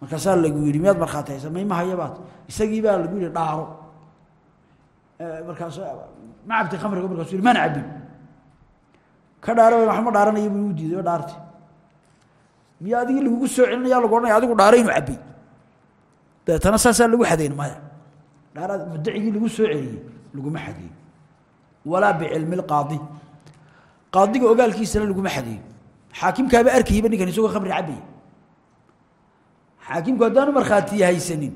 Markaasaa lagu yidhi miyaad markhaati haysa mayma hayabaad isagii baa lagu yidhi dhaaro. Markaas ma cabtay khamriga markaasu yidhi maan cabbin. Ka dhaaro waxma dhaaranaya buu diiday oo dhaarti miya adigii soo celinaya lagu odhanaya adigu dhaaray inuu cabbay dabeetana saasaa lagu xadayn maya dhaaraad mudacigii lagu soo celiyey laguma xadeeyo walaa bicilmi lqaadi qaadiga ogaalkiisana laguma xadeeyo xaakimkaaba arkayba ninkan isagoo khamri cabbaya xaakimku haddaanu markhaatiya haysanin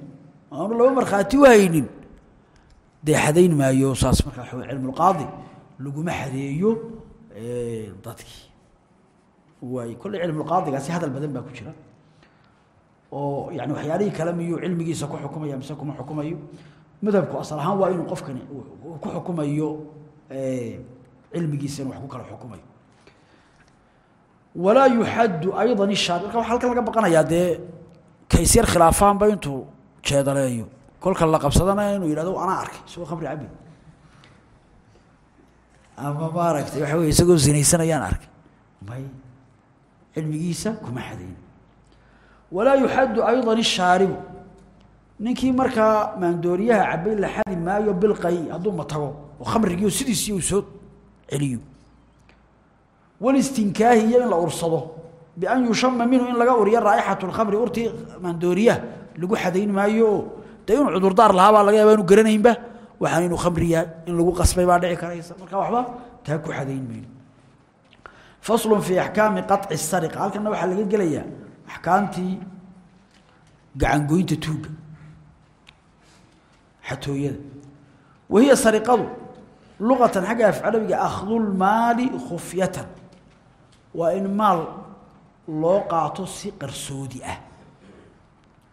aanu laba markhaati u haynin dee xadayn maayo saas markaa cilmulqaadi laguma xadeeyo dadkii. Waay kolley cilmulqaadigaasi hadal badan baa ku jira. Oo yani waxyaalihii kale miyuu cilmigiisa ku xukumaya mise kuma xukumayo? Madhabku asal ahaan waa inuu qofkani ku xukumayo cilmigiisa inu wax ku kala xukumayo walaa yuxaddu ayضa ishaari marka halkan laga baqanayaa dee kaysyar khilaafaanba intuu jeedaleeyo. Kolka la qabsadana inuu yidhahdo anaa arkay isagoo khamri cabi ama maaragtay waxa wey isagoo zinaysanayaan arkay. May cilmigiisa kuma xadayn walaa yuxaddu ayضa ishaaribu. Ninkii markaa maandooriyaha cabay la xadi maayo bilqay hadduu matago oo khamrigii sidiisii uu soo celiyo. Walistinkaahi iyo in la ursado bian yushama minhu in laga uriyo raa'ixatu lkhamri urtii maandooriyaha lagu xadayn maayo. Oo dee inuu cudurdaar laga yaaba inu garanaynba. Waxaan inuu khamri in lagu qasbay baa dhici karaysa. Marka waxba taa ku xadayn mayno faslu fii axkaami qaطci sariqa. Halkana waxaa laga gelayaa axkaamtii gacangoynta tuuga xatooyada. Wahiya sariqadu luqatan xagga afcalabiga akhdulmaali khufyatan. Waa in maal loo qaato si qarsoodi ah.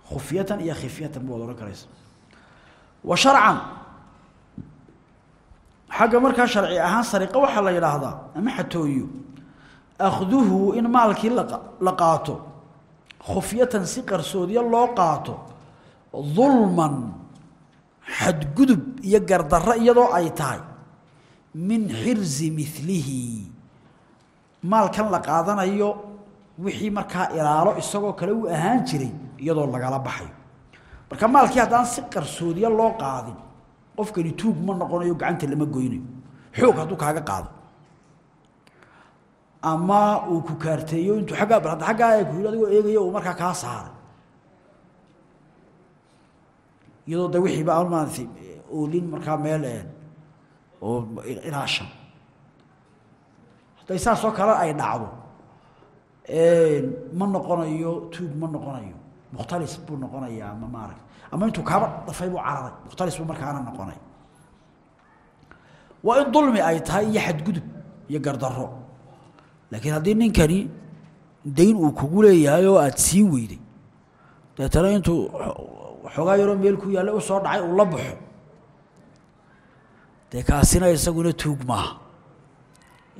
Khufyatan iyo khifyatan ba wad odhan wa sharcan. Xagga markaa sharci ahaan sariqo waxaa la yidhaahdaa ama xatooyo akhduhu in maalkii la qaato khufyatan si qarsoodiya loo qaato dulman xadgudub iyo gardarro iyadoo ay tahay min xirzi milihi maalkan la qaadanayo wixii markaa ilaalo isagoo kale u ahaan jiray iyadoo lagala baxayo. Marka maalkii haddaan si qarsoodiya loo qaadin qofkani tuug ma noqonayo gacanta lama goynayo. Xoog hadduu kaaga qaado. Ama uu ku kaarteeyo intuu aggaa bal hadda aggaa ku yidhi adigoo eegayo uu markaa kaa saaray. Iyadoo de wixiiba maarata oolin markaa meel oo ilaasha hadday saasoo kale ay dhacdo ma noqonayo tuug ma noqonayo mukhtalis buu noqonaya ama maaragta ama intuu kaaba dhafay buu cararay mukhtalis buu markaana noqonay. Waa in dulmi ay tahay iyo xadgudub iyo gardaro laakiin haddii ninkani dayn uu kugu leeyahay oo aada siin weyday deetana intuu xoogaa yaroo meel ku yaalla u soo dhacay uu la baxo dee isaguna tuug maaha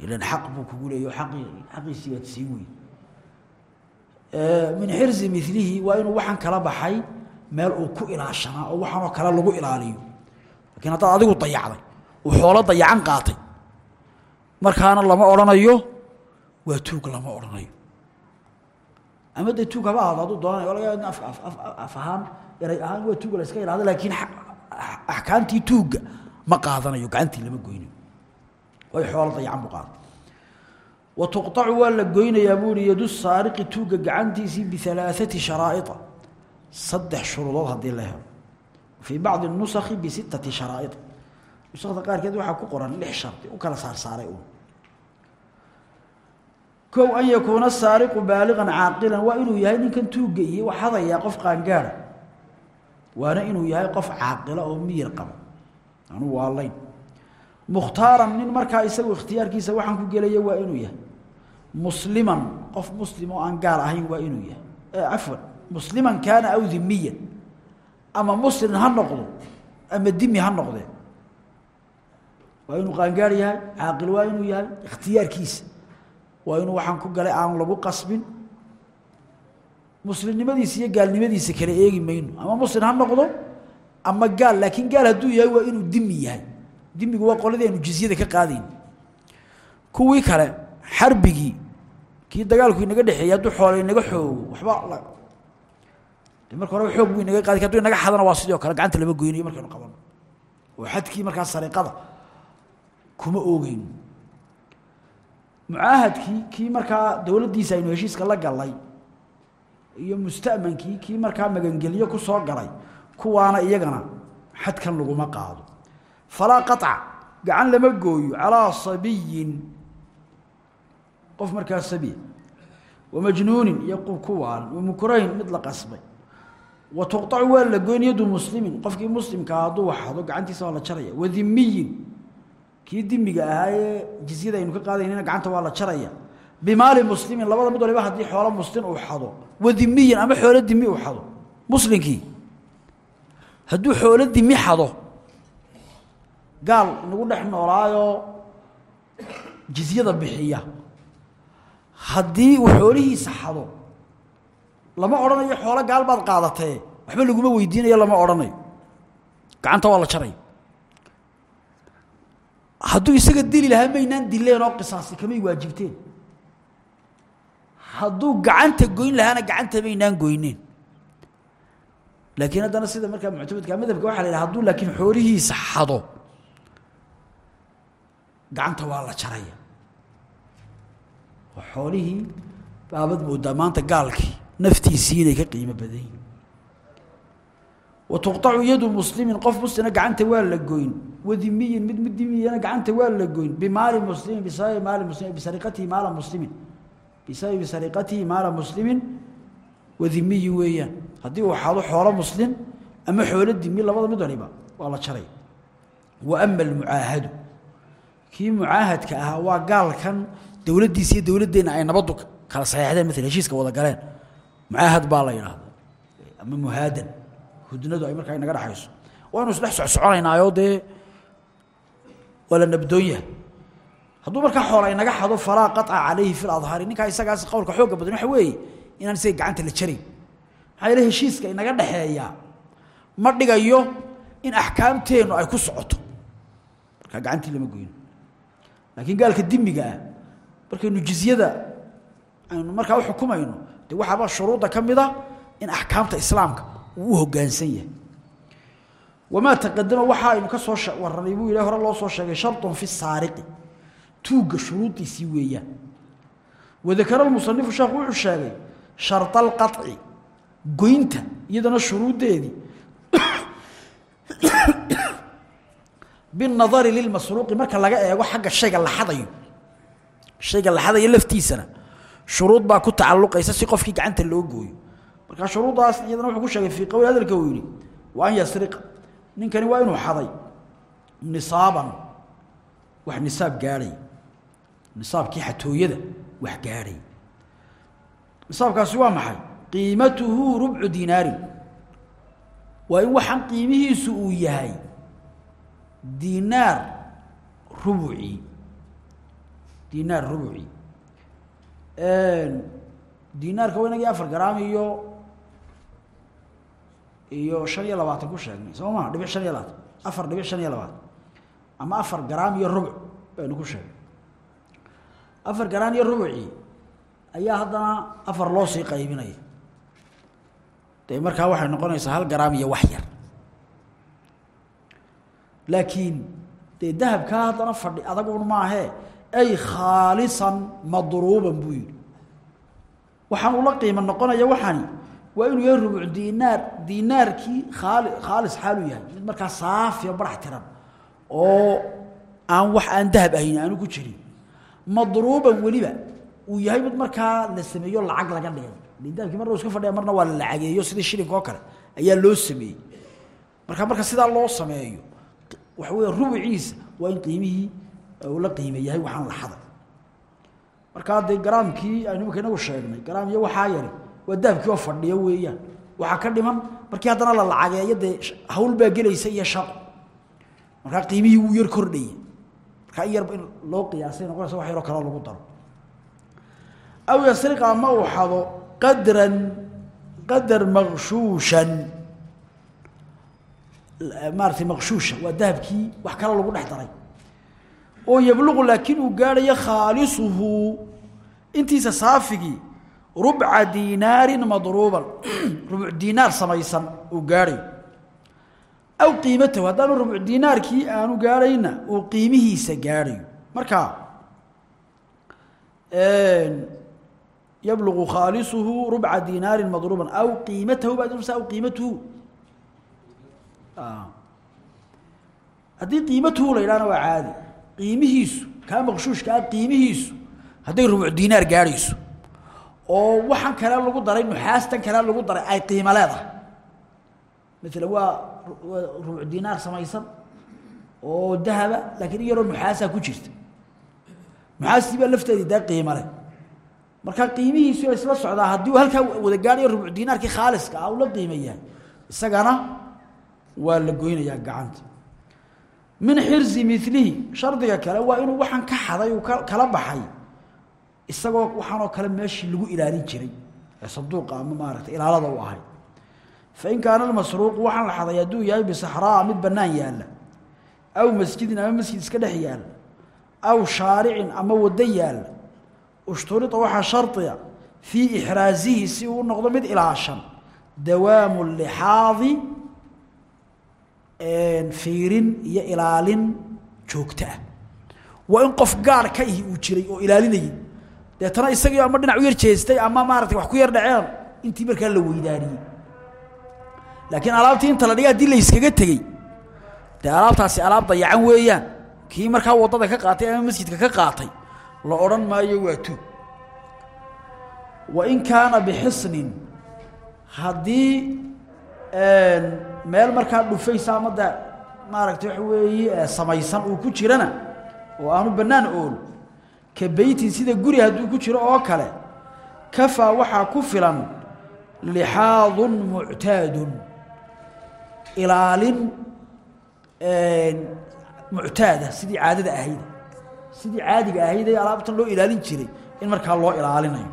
ilan xaq buu kugu aqii xaqiisii baad siin weyday min xirzi milihi waa inuu waxaan kala baxay meel uu ku ilaashanaa oo waxaanoo kale lagu ilaaliyo. Lakiin haddaad adigu dayacday uu xoolo dayacan qaatay markaana lama odhanayo waa tuug lama odhanayo. Ama dee tuug haba ahado hadduu doonanayo laga af ahaan eray ahaan waa tuuga la iska ilahdo laakiin axkaamtii tuugga ma qaadanayo gacantii lama goynayo way xoolo dayacan buu qaatay wa tuqacu waa la goynayaa buuhi yadu saariqi tuugga gacantiisii bialaaati sharaa'ia saddex shuruudood haddii la helo. Fii bacdi nusakhi bisittati sharaa'ia nusakda qaarkeed waxaa ku qoran lix shardi u kala saarsaaray un kow an yakuuna saariqu baaliqan caaqilan waa inuu yahay ninkan tuugga iyo wax hadayaa qof qaangaara waana inuu yahay qof caaqila oo miyir qaba anu waalayn mukhtaaran nin markaa isagu ikhtiyaarkiisa waxaan ku gelaya waa inuu yahay. Musliman qof muslim oo aan gaal ahayn waa inuu yahay. Cafwan musliman kaana aw dimiyan ama muslim ha noqdo ama dimi ha noqdee waa inuu qaangaar yahay caaqil waa inuu yahay ikhtiyaarkiisa. Waa inuu waxaan ku galay aan lagu qasbin. Muslimnimadiisa iyo gaalnimadiisa kale eegi mayno. Ama muslim ha noqdo ama gaal laakiin gaal hadduu yahay waa inuu dimi yahay. Dimigu waa qoladii jizyada ka qaadayn. Kuwii kale xarbigii kii dagaalku inaga dhexeeyey hadduu xoole inaga xoogo waxba de marka horeba xoog buu inaga qaadi haduu inaga xadana waa sidoo kale gacanta lama goynayo markaynu qabano oo xadkii markaa sariqada kuma oogeyno mucaahadkii kii markaa dowladdiisa aynu heshiiska la galay iyo musta'mankii kii markaa magangelyo ku soo galay kuwaana iyagana xadkan laguma qaado falaa qaطca gacan lama gooyo calىa sabiyin qof markaa sabiya wamajnuunin iyo kuwaan wamukrahin mid la qasbay wa tuqطacu waa la goyn yadu muslimin qofkii muslimkaa hadduu waxado gacantiisa waa la jaraya wadimiyin kii dimiga ahaa ee jizyada aynu ka qaadaynana gacanta waa la jaraya bimaali muslimin labada mid waliba haddii xoolo muslim uu xado wadimiyin ama xoolo dimi uu xado muslimkii hadduu xoolo dimi xado. Gaal nagu dhex noolaayoo jizyada bixiya. Haddii uu xoolihiisa xado lama odhanayo xoolo gaal baad qaadatee. Waxba laguma weydiinayo lama odhanayo. Gacanta waa la jaraya hadduu isaga dili lahaa maynaan dileen oo qisaasi kamay waajibteen. Hadduu gacanta goyn lahaana gacanta maynaan goyneen laakiin haddana sida markaa muctamadka madhabka waxa la yidhaha haduu laakiin xoolihiisa xado gacanta waa la jaraya. Oo xoolihii baabad moodaa maanta naftiisii inay ka qiimo badan yihiin wa tuqطacu yadu muslimin qof muslina gacanta waa la goyn. Wadimiyin mid mid dimiyana gacanta waa la goyn. Bimaali muslimin bisababi maali muslimin bisariqatihi maala muslimin. Bisababi sariqatihi maala muslimin. Wadimiyin weeyaan haddii uu xado xoolo muslim ama xoolo dimi labada mid waliba waa la jaray. Wa ama almucaahadu. Kii mucaahadka ahaa waa gaalkan dowladdiisa iyo ay nabaddu kala saxeexdeen maala heshiiska wada galeen. Mucaahad baa la yidhaahda ama muhaadan. Hudnadu ay markaa inaga dhexayso waynu isdhex socsoconaynaayoo dee waa la nabdoon yahay hadduu markaa xoola inaga xado falaa qaطca calayhi fi ladhaari ninkaa isagaas qowlka xooga badan waxa weeye inaan isaga gacanta la jarayn maxaa heshiiska inaga dhexeeyaa ma dhigayo in axkaamteennu ay ku socoto. Markaa gacantii lama goyno. Laakiin gaalka dimiga ah markaynu jizyada aynu markaa u xukumayno dee waxaaba shuruudda ka mida in axkaamta islaamka uu u hogaansan yahay. Wamaa taqadama waxa aynu ka soo warranay buu ilah hore loo soo sheegay sharun fi saariqi tuugga shuruuddiisii weeyaan. Wadakara lmusanifu sheekhu wuxuu sheegay shara alqaci goynta iyadana shuruuddeedii. Biالnadari lilmasruuqi marka laga eego xagga shayga la xadayo. Shayga la xadayo laftiisana shuruud baa ku tacalluqaysa si qofkii gacanta loo gooyo. Marka shuruuddaas iyadana wuxuu ku sheegay fii qowli hadalka uu yidhi wa an yasriqa ninkani waa inuu xaday nisaaban wax nisaab gaadhay. Nisaabkii xatooyada wax gaadhay. Nisaabkaasi waa maxay qiimatuhu rubcu dinaarin waa in waxaan qiimihiisu uu yahay dinaar rubuci dinaar rubuci dinaarka waa inagii afar garaam iyo iyo shan iyo labaatan ku sheegnay soo maa dhibic shan iyo labaatan. Afar dhibic shan iyo labaatan. Ama afar garaam iyo rubuc baynu ku sheegnay. Afar garaan iyo rubucii ayaa haddana afar loo sii qaybinaya dee markaa waxay noqonaysaa hal garaam iyo wax yar. Laakiin dee dahabkaa haddana fadhi adagun maahee ay khaalisan madruuban buu yidhi. Waxaan ula qiimo noqonaya waxani waa inuu yahay rubuc dinaar dinaarkii khaali khaalis xaalu yahay. Mid markaa saafiya barax tiran oo aan wax aan dahab ahayn aanu ku jirin. Madruuban weliba uu yahay mid markaa la sameeyo lacag laga dhigay dahabkii marna iska fadhiya marna waa la lacageeyo sidii shilinka oo kale. Ayaa loo sameeyey. Marka marka sidaa loo sameeyo waxa weeye rubuciisa waa in qiimihii uu la qiime yahay waxaan la xaday markaa dee garaamkii imika inagu sheegnay garaam iyo waxaa yari waa dahabkii oo fadhiyo weeyaan. Waxaa ka dhiman markii haddana la lacageeyo dee hawl baa gelaysa iyo shaqo. Markaa qiimihii wuu yar kordhaya. Markaa in yarba in loo qiyaasay noqonaysa wax yaroo kaleo lagu daro. Aw yasriqa ama uu xado qadran qadar maqshuushan maaratay maqshuusha waa dahabkii wax kale lagu dhex daray. Oo yabluqu laakiin uu gaadhayo khaalisuhu intiisa saafigii rubca diinaarin madruuban. [clears throat] Rubuc diinaar samaysan uu gaadhayo aw qiimatahu haddaanu rubuc diinaarkii aanu gaadhayna uu qiimihiisa gaadhayo. Marka yabluqu khaalisuhu rubca diinaarin madruuban aw qiimatahu baa aw qiimatuhu haddii qiimatuhu la yidhahna waa caadi qiimihiisu kaa maqshuushkaa qiimihiisu hadday rubuc diinaar gaadhayso oo waxaan kale lagu daray nuxaastan kale lagu daray ay qiimo leedahay maala waa rubuc diinaar samaysan oo dahaba laakiin in yaroo nuxaasaa ku jirta nuxaastii baa lafteedii dee qiimo leh marka qiimihiisu isla socdaa haddii uu halkaa wada gaadhayo rubuc diinaarkii khaaliska ah uu la qiimo yahay isagana waa la goynayaa gacanta. Min xirzi milihi shardiga kale waa inuu waxaan ka xaday uu kala baxay. Isagoo waxaanoo kale meeshii lagu ilaalin jiray. Ee sanduuqa ama maaragtay ilaalada u ahay. Fain kaana almasruuqu waxaan la xaday hadduu yahay bisaxraa mid bannaan yaalla. Aw masjidin ama masjid iska dhex yaalla. Aw shaaricin ama waddo yaalla ushturida waxaa shardiga fii ixraasihi si uu noqdo mid ilaashan dawaamu lixaadi fiirin iyo ilaalin joogto ah. Waa in qof gaar ka ihi uu jiray oo ilaalinayay. Deetana isagii ama dhinac u yar jeestay ama maaratay wax ku yar dhaceen intii markaa la weydaaniyey laakiin alaabtii inta la dhigay haddii la yskaga tegey dee kii markaa waddada ka qaatay ama masjidka ka qaatay la odhan maayo waa tuug wain kaana bixisnin haddii meel markaa dhufaysa ama de maaragtay waxa weeye samaysan uu ku jirana oo aanu bannaan ool ka beytin sida guri hadduu ku jiro oo kale kafaa waxaa ku filan lixaadun muctaadun. Ilaalin muctaada sidii caadada ahayd sidii caadiga ahayd ee alaabtan loo ilaalin jiray in markaa loo ilaalinayo.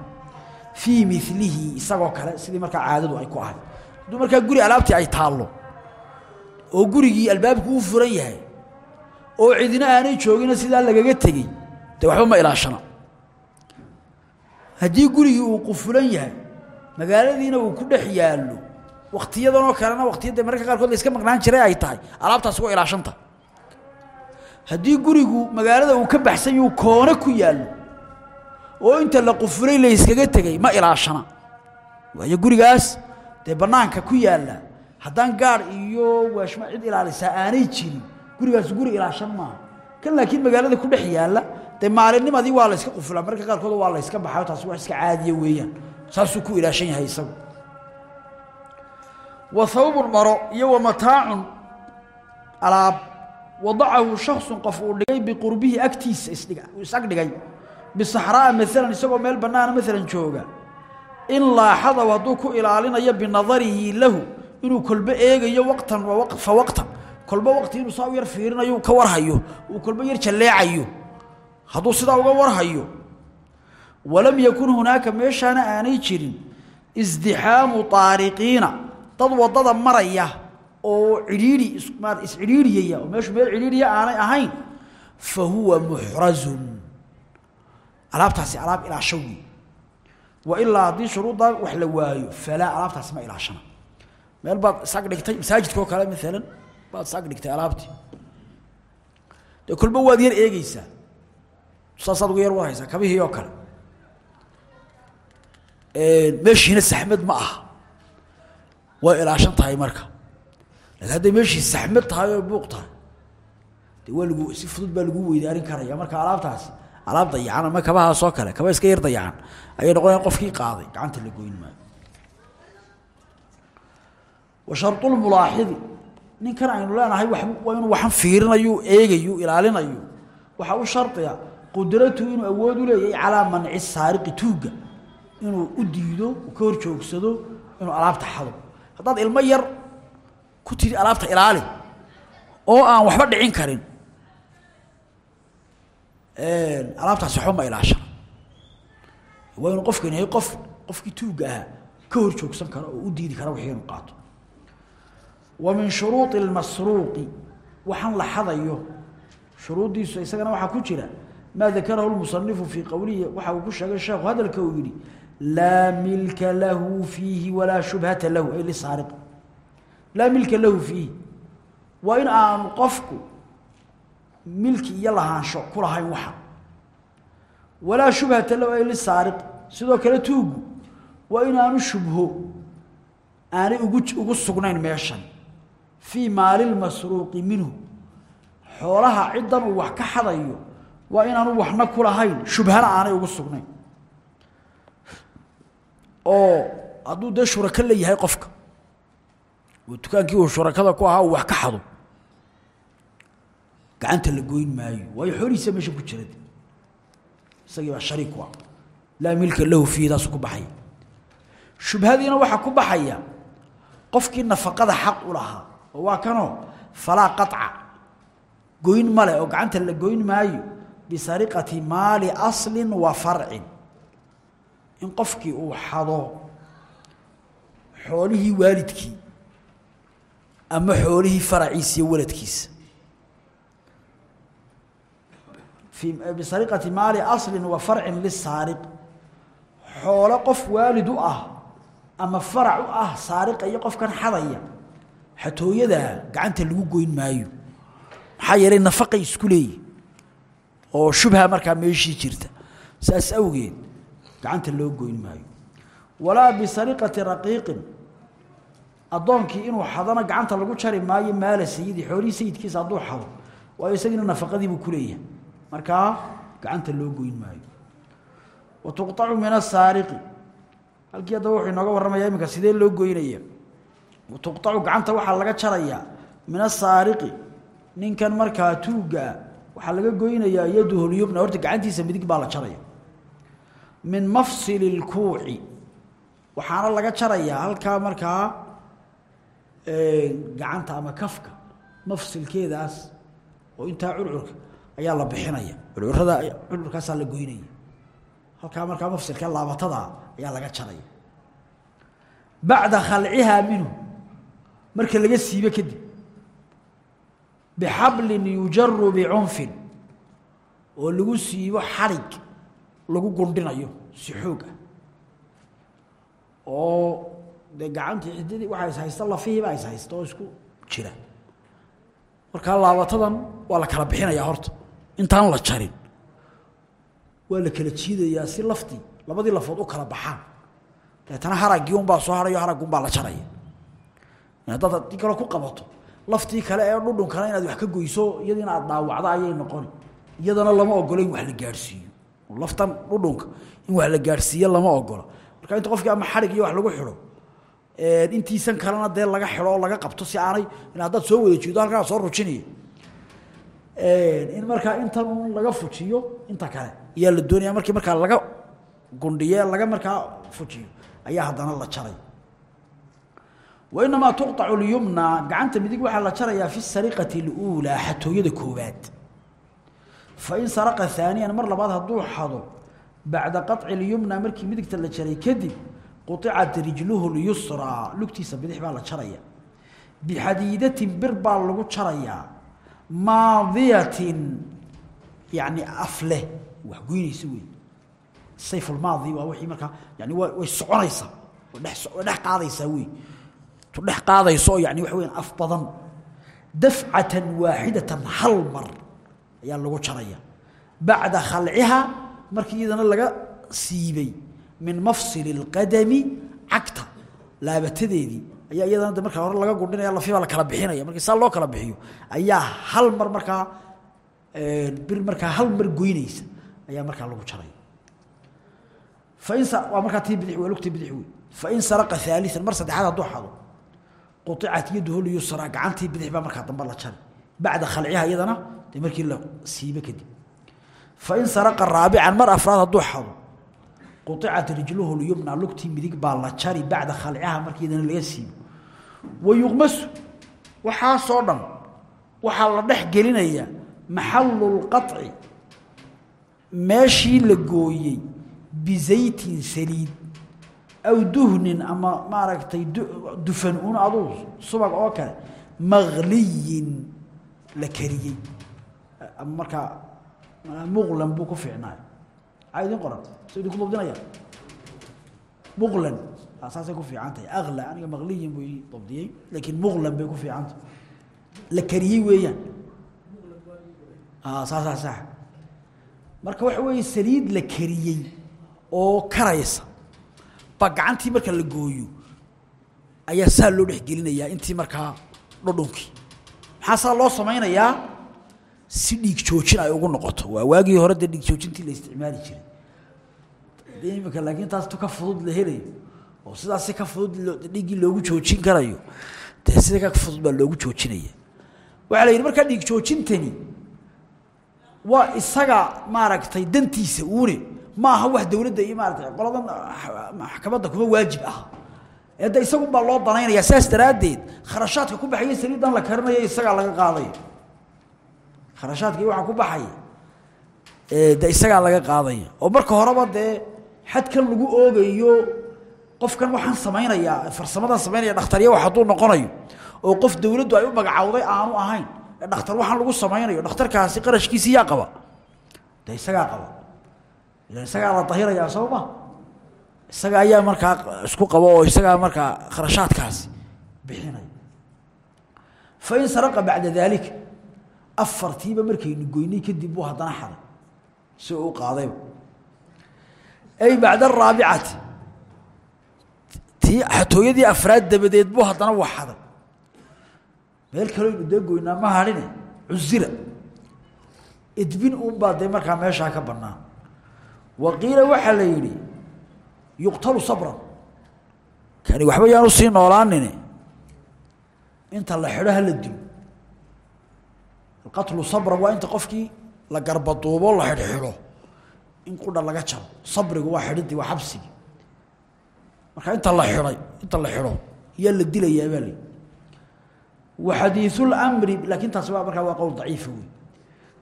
Fii milihi isagoo kale sidii markaa caadadu ay ku ahayd. Hadduu markaa guri alaabtii ay taallo oo gurigii albaabku u furan yahay oo cidina aanay joogina sidaa lagaga tegey dee waxba ma ilaashana. Haddii gurigii uu qufulan yahay magaaladiina uu ku dhex yaallo wakhtiyadanoo kalena waktiyadda mararka qaarkood la iska maqnaan jiray ay tahay. Alaabtaasi waa ilaashanta haddii gurigu magaalada uu ka baxsan yahuu koone ku yaallo oo inta la qufulay la yskaga tegey ma ilaashana. Waayo gurigaas dee bannaanka ku yaalla haddaan gaar iyo waashma cid ilaalisaa aanay jirin gurigaas guri ilaashan maaha kan laakiin magaalada ku dhex yaalla dee maalinnimadii waa la yska qufulaa mararka qaarkood waa la yska baxayo taasi wax iska caadiya weeyaan. Saasuu ku ilaashan yahay isagu. Wa hawbun maro iyo wa mataacun alaab wadacahu shaksun qof uu dhigay biqurbihi agtiisa isdhiga isag dhigay bisaxraa maalan isagoo meel bannaana maalan jooga in laaxadahu hadduu ku ilaalinayo binadarihi lahu inuu kolbo eegayo waqtan fa waqtan kolbo waqti inuu saa u yar fiirinayo ka warhayo uu kolbo yar jalleecayo hadduu sidaa uga warhayo walam yakun hunaaka meeshaana aanay jirin isdixaamu aariqiina dad waddada maraya oo cidhiidhi iscidhiidhiyaya oo meeshu meel cidhiidhiya aanay ahayn fa huwa muxrazun alaabtaasi alaab ilaasho wey wa ilaa haddii shuruuddaa wax la waayo falaa alaabtaasi ma ilaashana. Meel baad isag dhigtay masaajidka oo kale maalan baad isag dhigtay alaabtii. Dee kolba waad yar eegeysaa saasaad uga yar warhaysaa kabihii oo kale. Meeshiina saxmad ma aha. Way ilaashan tahay marka laakiin hadday meeshii saxmad tahay oo buuq tahay dee waa lagu si fudud baa lagu weydaarin karaya marka alaabtaasi alaab dayacan ama kabahaasoo kale kaba iska yar dayacan ayay noqonayaan qofkii qaaday gacanta la goyn maayo. Wa sharulmulaaxidi ninkan aynu leenahay wa waa inuu waxan fiirinayo eegayo ilaalinayo waxaa u shardiga qudratu inuu awood u leeyahay calaa manci saariqi tuugga. Inuu u diido ka hor joogsado inuu alaabta xado. Haddaad ilmo yar ku tiri alaabta ilaali oo aan waxba dhicin karin. Alaabtaasi waxba ma ilaashana waa inuu qofkan yahay qof qofkii tuugga ahaa ka hor joogsan kara oo u diidi kara wixii inuu qaato. Wa min shuruuطi اlmasruuqi waxaan la xadayo shuruuddiisu isagana waxaa ku jira maa dakarahu lmusanifu fii qowlihi waxa uu ku sheegay sheekhu hadalka uu yidhi laa milka lahu fiihi walaa shubhata lahu ay lisaariq laa milka lahu fiihi waa in aanu qofku milki iyo lahaansho ku lahayn waxa. Walaa shubhata lahu ay lisaariq sidoo kale tuugu waa inaanu shubho aanay ugu ugu sugnayn meeshan. Fii maali lmasruuqi minhu. Xoolaha ciddan uu wax ka xadayo waa inaanu waxna ku lahayn shubhana aanay ugu sugnayn. Oo hadduu dee shurako la yahay qofka dukaankii uu shurakada ku ahaa wax ka xado. Gacanta la goyn maayo. Waayo xoolihiisa meesha ku jira isagii baa shariik u ah laa milka lahu fiihi ku baxaya shubhadiina waxaa ku baxaya qofkii nafaqada xaq u lahaa oo waa kanoo falaa qaطca goyn male oo gacanta la goyn maayo bisariqati maali asli wa farcin. In qofkii uu xado xoolihii waalidkii ama xoolihii faraciisa iyo waladkiisa bisariqati maali asli wa farcin lisaariq xoolo qof waalid u ah ama farac u ah saariqa iyo qofkan xadaya xatooyadaa gacanta lagu goyn maayo. Maxaa yeelay nafaqay isku leeyihi oo shubha markaa meeshii jirta. Saas awgeed gacanta loo goyn maayo. Walaa bisariqati raqiiqin addoonkii inuu xadana gacanta lagu jari maayo maala sayidi xoolihii sayidkiisa hadduu xado waayo isagiina nafaqadiibuu kuleeyahay markaa gacanta loo goyn maayo. Wa tuqacu min asaariqi halkii haddaba wuxuu inooga warramayaa iminka sidee loo goynaya wa tuqacu gacanta waxaa laga jarayaa min asaariqi ninkan markaa tuuggaa ah, waxaa laga goynayaa yaduhu lyubna horta gacantiisa midig baa la jaraya min mafsili lkuuci waxaana laga jarayaa halkaa markaa gacanta ama kafka mafsilkeedaas oo intaa curcurka ayaa la bixinaya. Curcurada curcurkaasaa la goynaya halkaa markaa mafsilka laabatada ayaa laga jaraya. Bacda khalcihaa minhu. Marka laga siibo kadib bixablin yujaru bicunfin oo lagu siibo xarig lagu gundhinayo si xoog ah oo dee gacantii xiddadii waxaa is haysta lafihiibaa is haysta oo isku jira. Markaa laabatadan waa la kala bixinayaa horta. Intaan la jarin. Waa la kala jiidayaa si laftii labadii lafood u kala baxaan. Deetana haraggii unbaa soo harayo haraggi unbaa la jaraya. Haddaad kale ku qabato laftii kale ee dhudhunkana inaad wax ka goyso iyada in aad dhaawacda ayay noqoni. Iyadana lama ogolo wax la gaadhsiiyo laftan dhudhunka in wax la gaadhsiiyo lama ogola marka inta qofkii ama xarig iyo wax lagu xidho intiisan kalena dee laga xidho oo laga qabto si aanay in haddaad soo wada jeedo halkaa soo rujinaya in markaa intan un laga fujiyo inta kale ayaa la doonaya markii markaa laga gundhiye laga markaa fujiyo ayaa haddana la jaray wainamaa tuqطacu اlyumna gacanta midig waxaa la jarayaa fi sariqati اluulaa xatooyada koobaad fain saraqa haaniyan mar labaad hadduu xado bacda qaطci اlyumna markii midigta la jaray kadib quطicat rijluhu اlyusraa lugtiisa bidix baa la jaraya. Bixadiidatin bir baa lagu jarayaa maadiyatin yani afleh wax goynaysa wey sayf lmaadi waa wii markaa yani wa way soconaysaa way dhex qaadaysaa wey qaadayso oo yani waxa weya af badan. Dafcatan waaxidatan hal mar ayaa lagu jaraya. Bacda khalciha markii iyadana laga siibay min mafsil اlqadami cagta. Laabatadeedii ayaa iyadana de markaa hore laga gudhinaya lafibaa la kala bixinaya markii saa loo kala bixiyo ayaa hal mar markaa bir markaa hal mar goynaysa ayaa markaa lagu jaraya waa markaa tii bidix waa lugtii bidix wey fain saraqa aalian mar saddexaad hadduu xado quطicat yaduhu lyusra gacantii bidix baa markaa dambe la jari bacda khalciha iyadana de markii la siibe kadib. Fain saraqa raabican mar afraad hadduu xado quطicat rijluhu lyumna lugtii midig baa la jari bacda khalciha markii iyadana laga siibo. Wayuqmasu waxaasoo dhan waxaa la dhex gelinaya maxalu lqaطci meeshii la gooyey bizaytin saliid aw duhnin ama maaragtay dufan un aduu subag oo kale magliyin la kariyey. Markaa muqlan buu ku fiicnaay maxaa idin qoran so idinku dabdinaya muqlan. Saasay ku fiican tahay agla aniga magliyin buu ii dabdiyey laakiin muqlan bay ku fiican tahay la kariyey weeyaan. Saasaa sax marka waxa weeye saliid la kariyey oo karaysa ba gacantii marka la gooyo ayaa saa loo dhexgelinayaa intii markaa dhudhunkii maxaa saa loo samaynayaa? Si dhiig joojin ay ugu noqoto. Waa waagii hore dee dhiig joojintii la isticmaali jiray de imika laakiin taas tu ka fudud la helayo oo sidaas si ka fudud dhiiggii loogu joojin karayo dee sida ka fudud baa loogu joojinaya waxaa la yidhi markaa dhiig joojintani waa isaga maaragtay dantiisa uune ma aha wax dawladda iyo maaratay qoladan maxkamadda kuma waajib ah ee de isagun baa loo danaynaya saas daraaddeed kharashaadka ku baxaya saliidan la karinaya isagaa laga qaadaya kharashaadka iyo waxaa ku baxaya de isagaa laga qaadaya oo marka horeba dee xadkan lagu oogayo qofkan waxaan samaynayaa farsamadan samaynaya dhakhtarya wax hadduu noqonayo oo qof dawladdu ay u magacawday aanu ahayn ee dhakhtar waxaan lagu samaynayo dhakhtarkaasi qarashkiisi yaa qaba. De isagaa qaba. Ila isagaa la dahirayaa soo isaga ayaa markaa isku qabo oo isagaa markaa kharashaadkaasi bixinaya. Fain saraqa bacda daalika afartiiba markaynu goynay kadib buu haddana xaday si uu qaadayba ay bacda araabicati tii xatooyadii afraad dabadeed buu haddana wax xaday. Meel kaloo aynu dee goynaa ma hadhine cusira. Edbin unbaa dee markaa meeshaa ka bannaan wa qiila waxaa la yidhi yuqtalu sabran. Kani waxba yaanu sii noolaanine inta la xidho hala dilo. Alqatlu sabran waa inta qofkii la garbaduubo la in qudha laga jaro. Sabrigu waa xidhidii waa xabsigii marka inta la xidhay inta la xidho yaa la dilayaa baa la yidhi wa xadiiu lmri laakiin taasi waa markaa waa qowl daciifa wey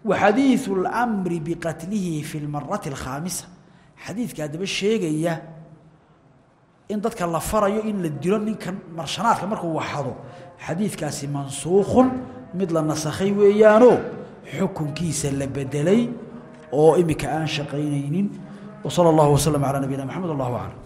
waxadiiu اlmri biqatlihi fi lmarati اlkhaamisa xadiidka haddaba sheegaya in dadka la farayo in la dilo ninkan marshanaadka markuu waxado xadiidkaasi mansuukhun mid la nasakhay weeyaanoo xukunkiisa la bedelay oo imika aan shaqaynaynin. Wsala اllahu waslm calى nabiyina mxamed allah aclam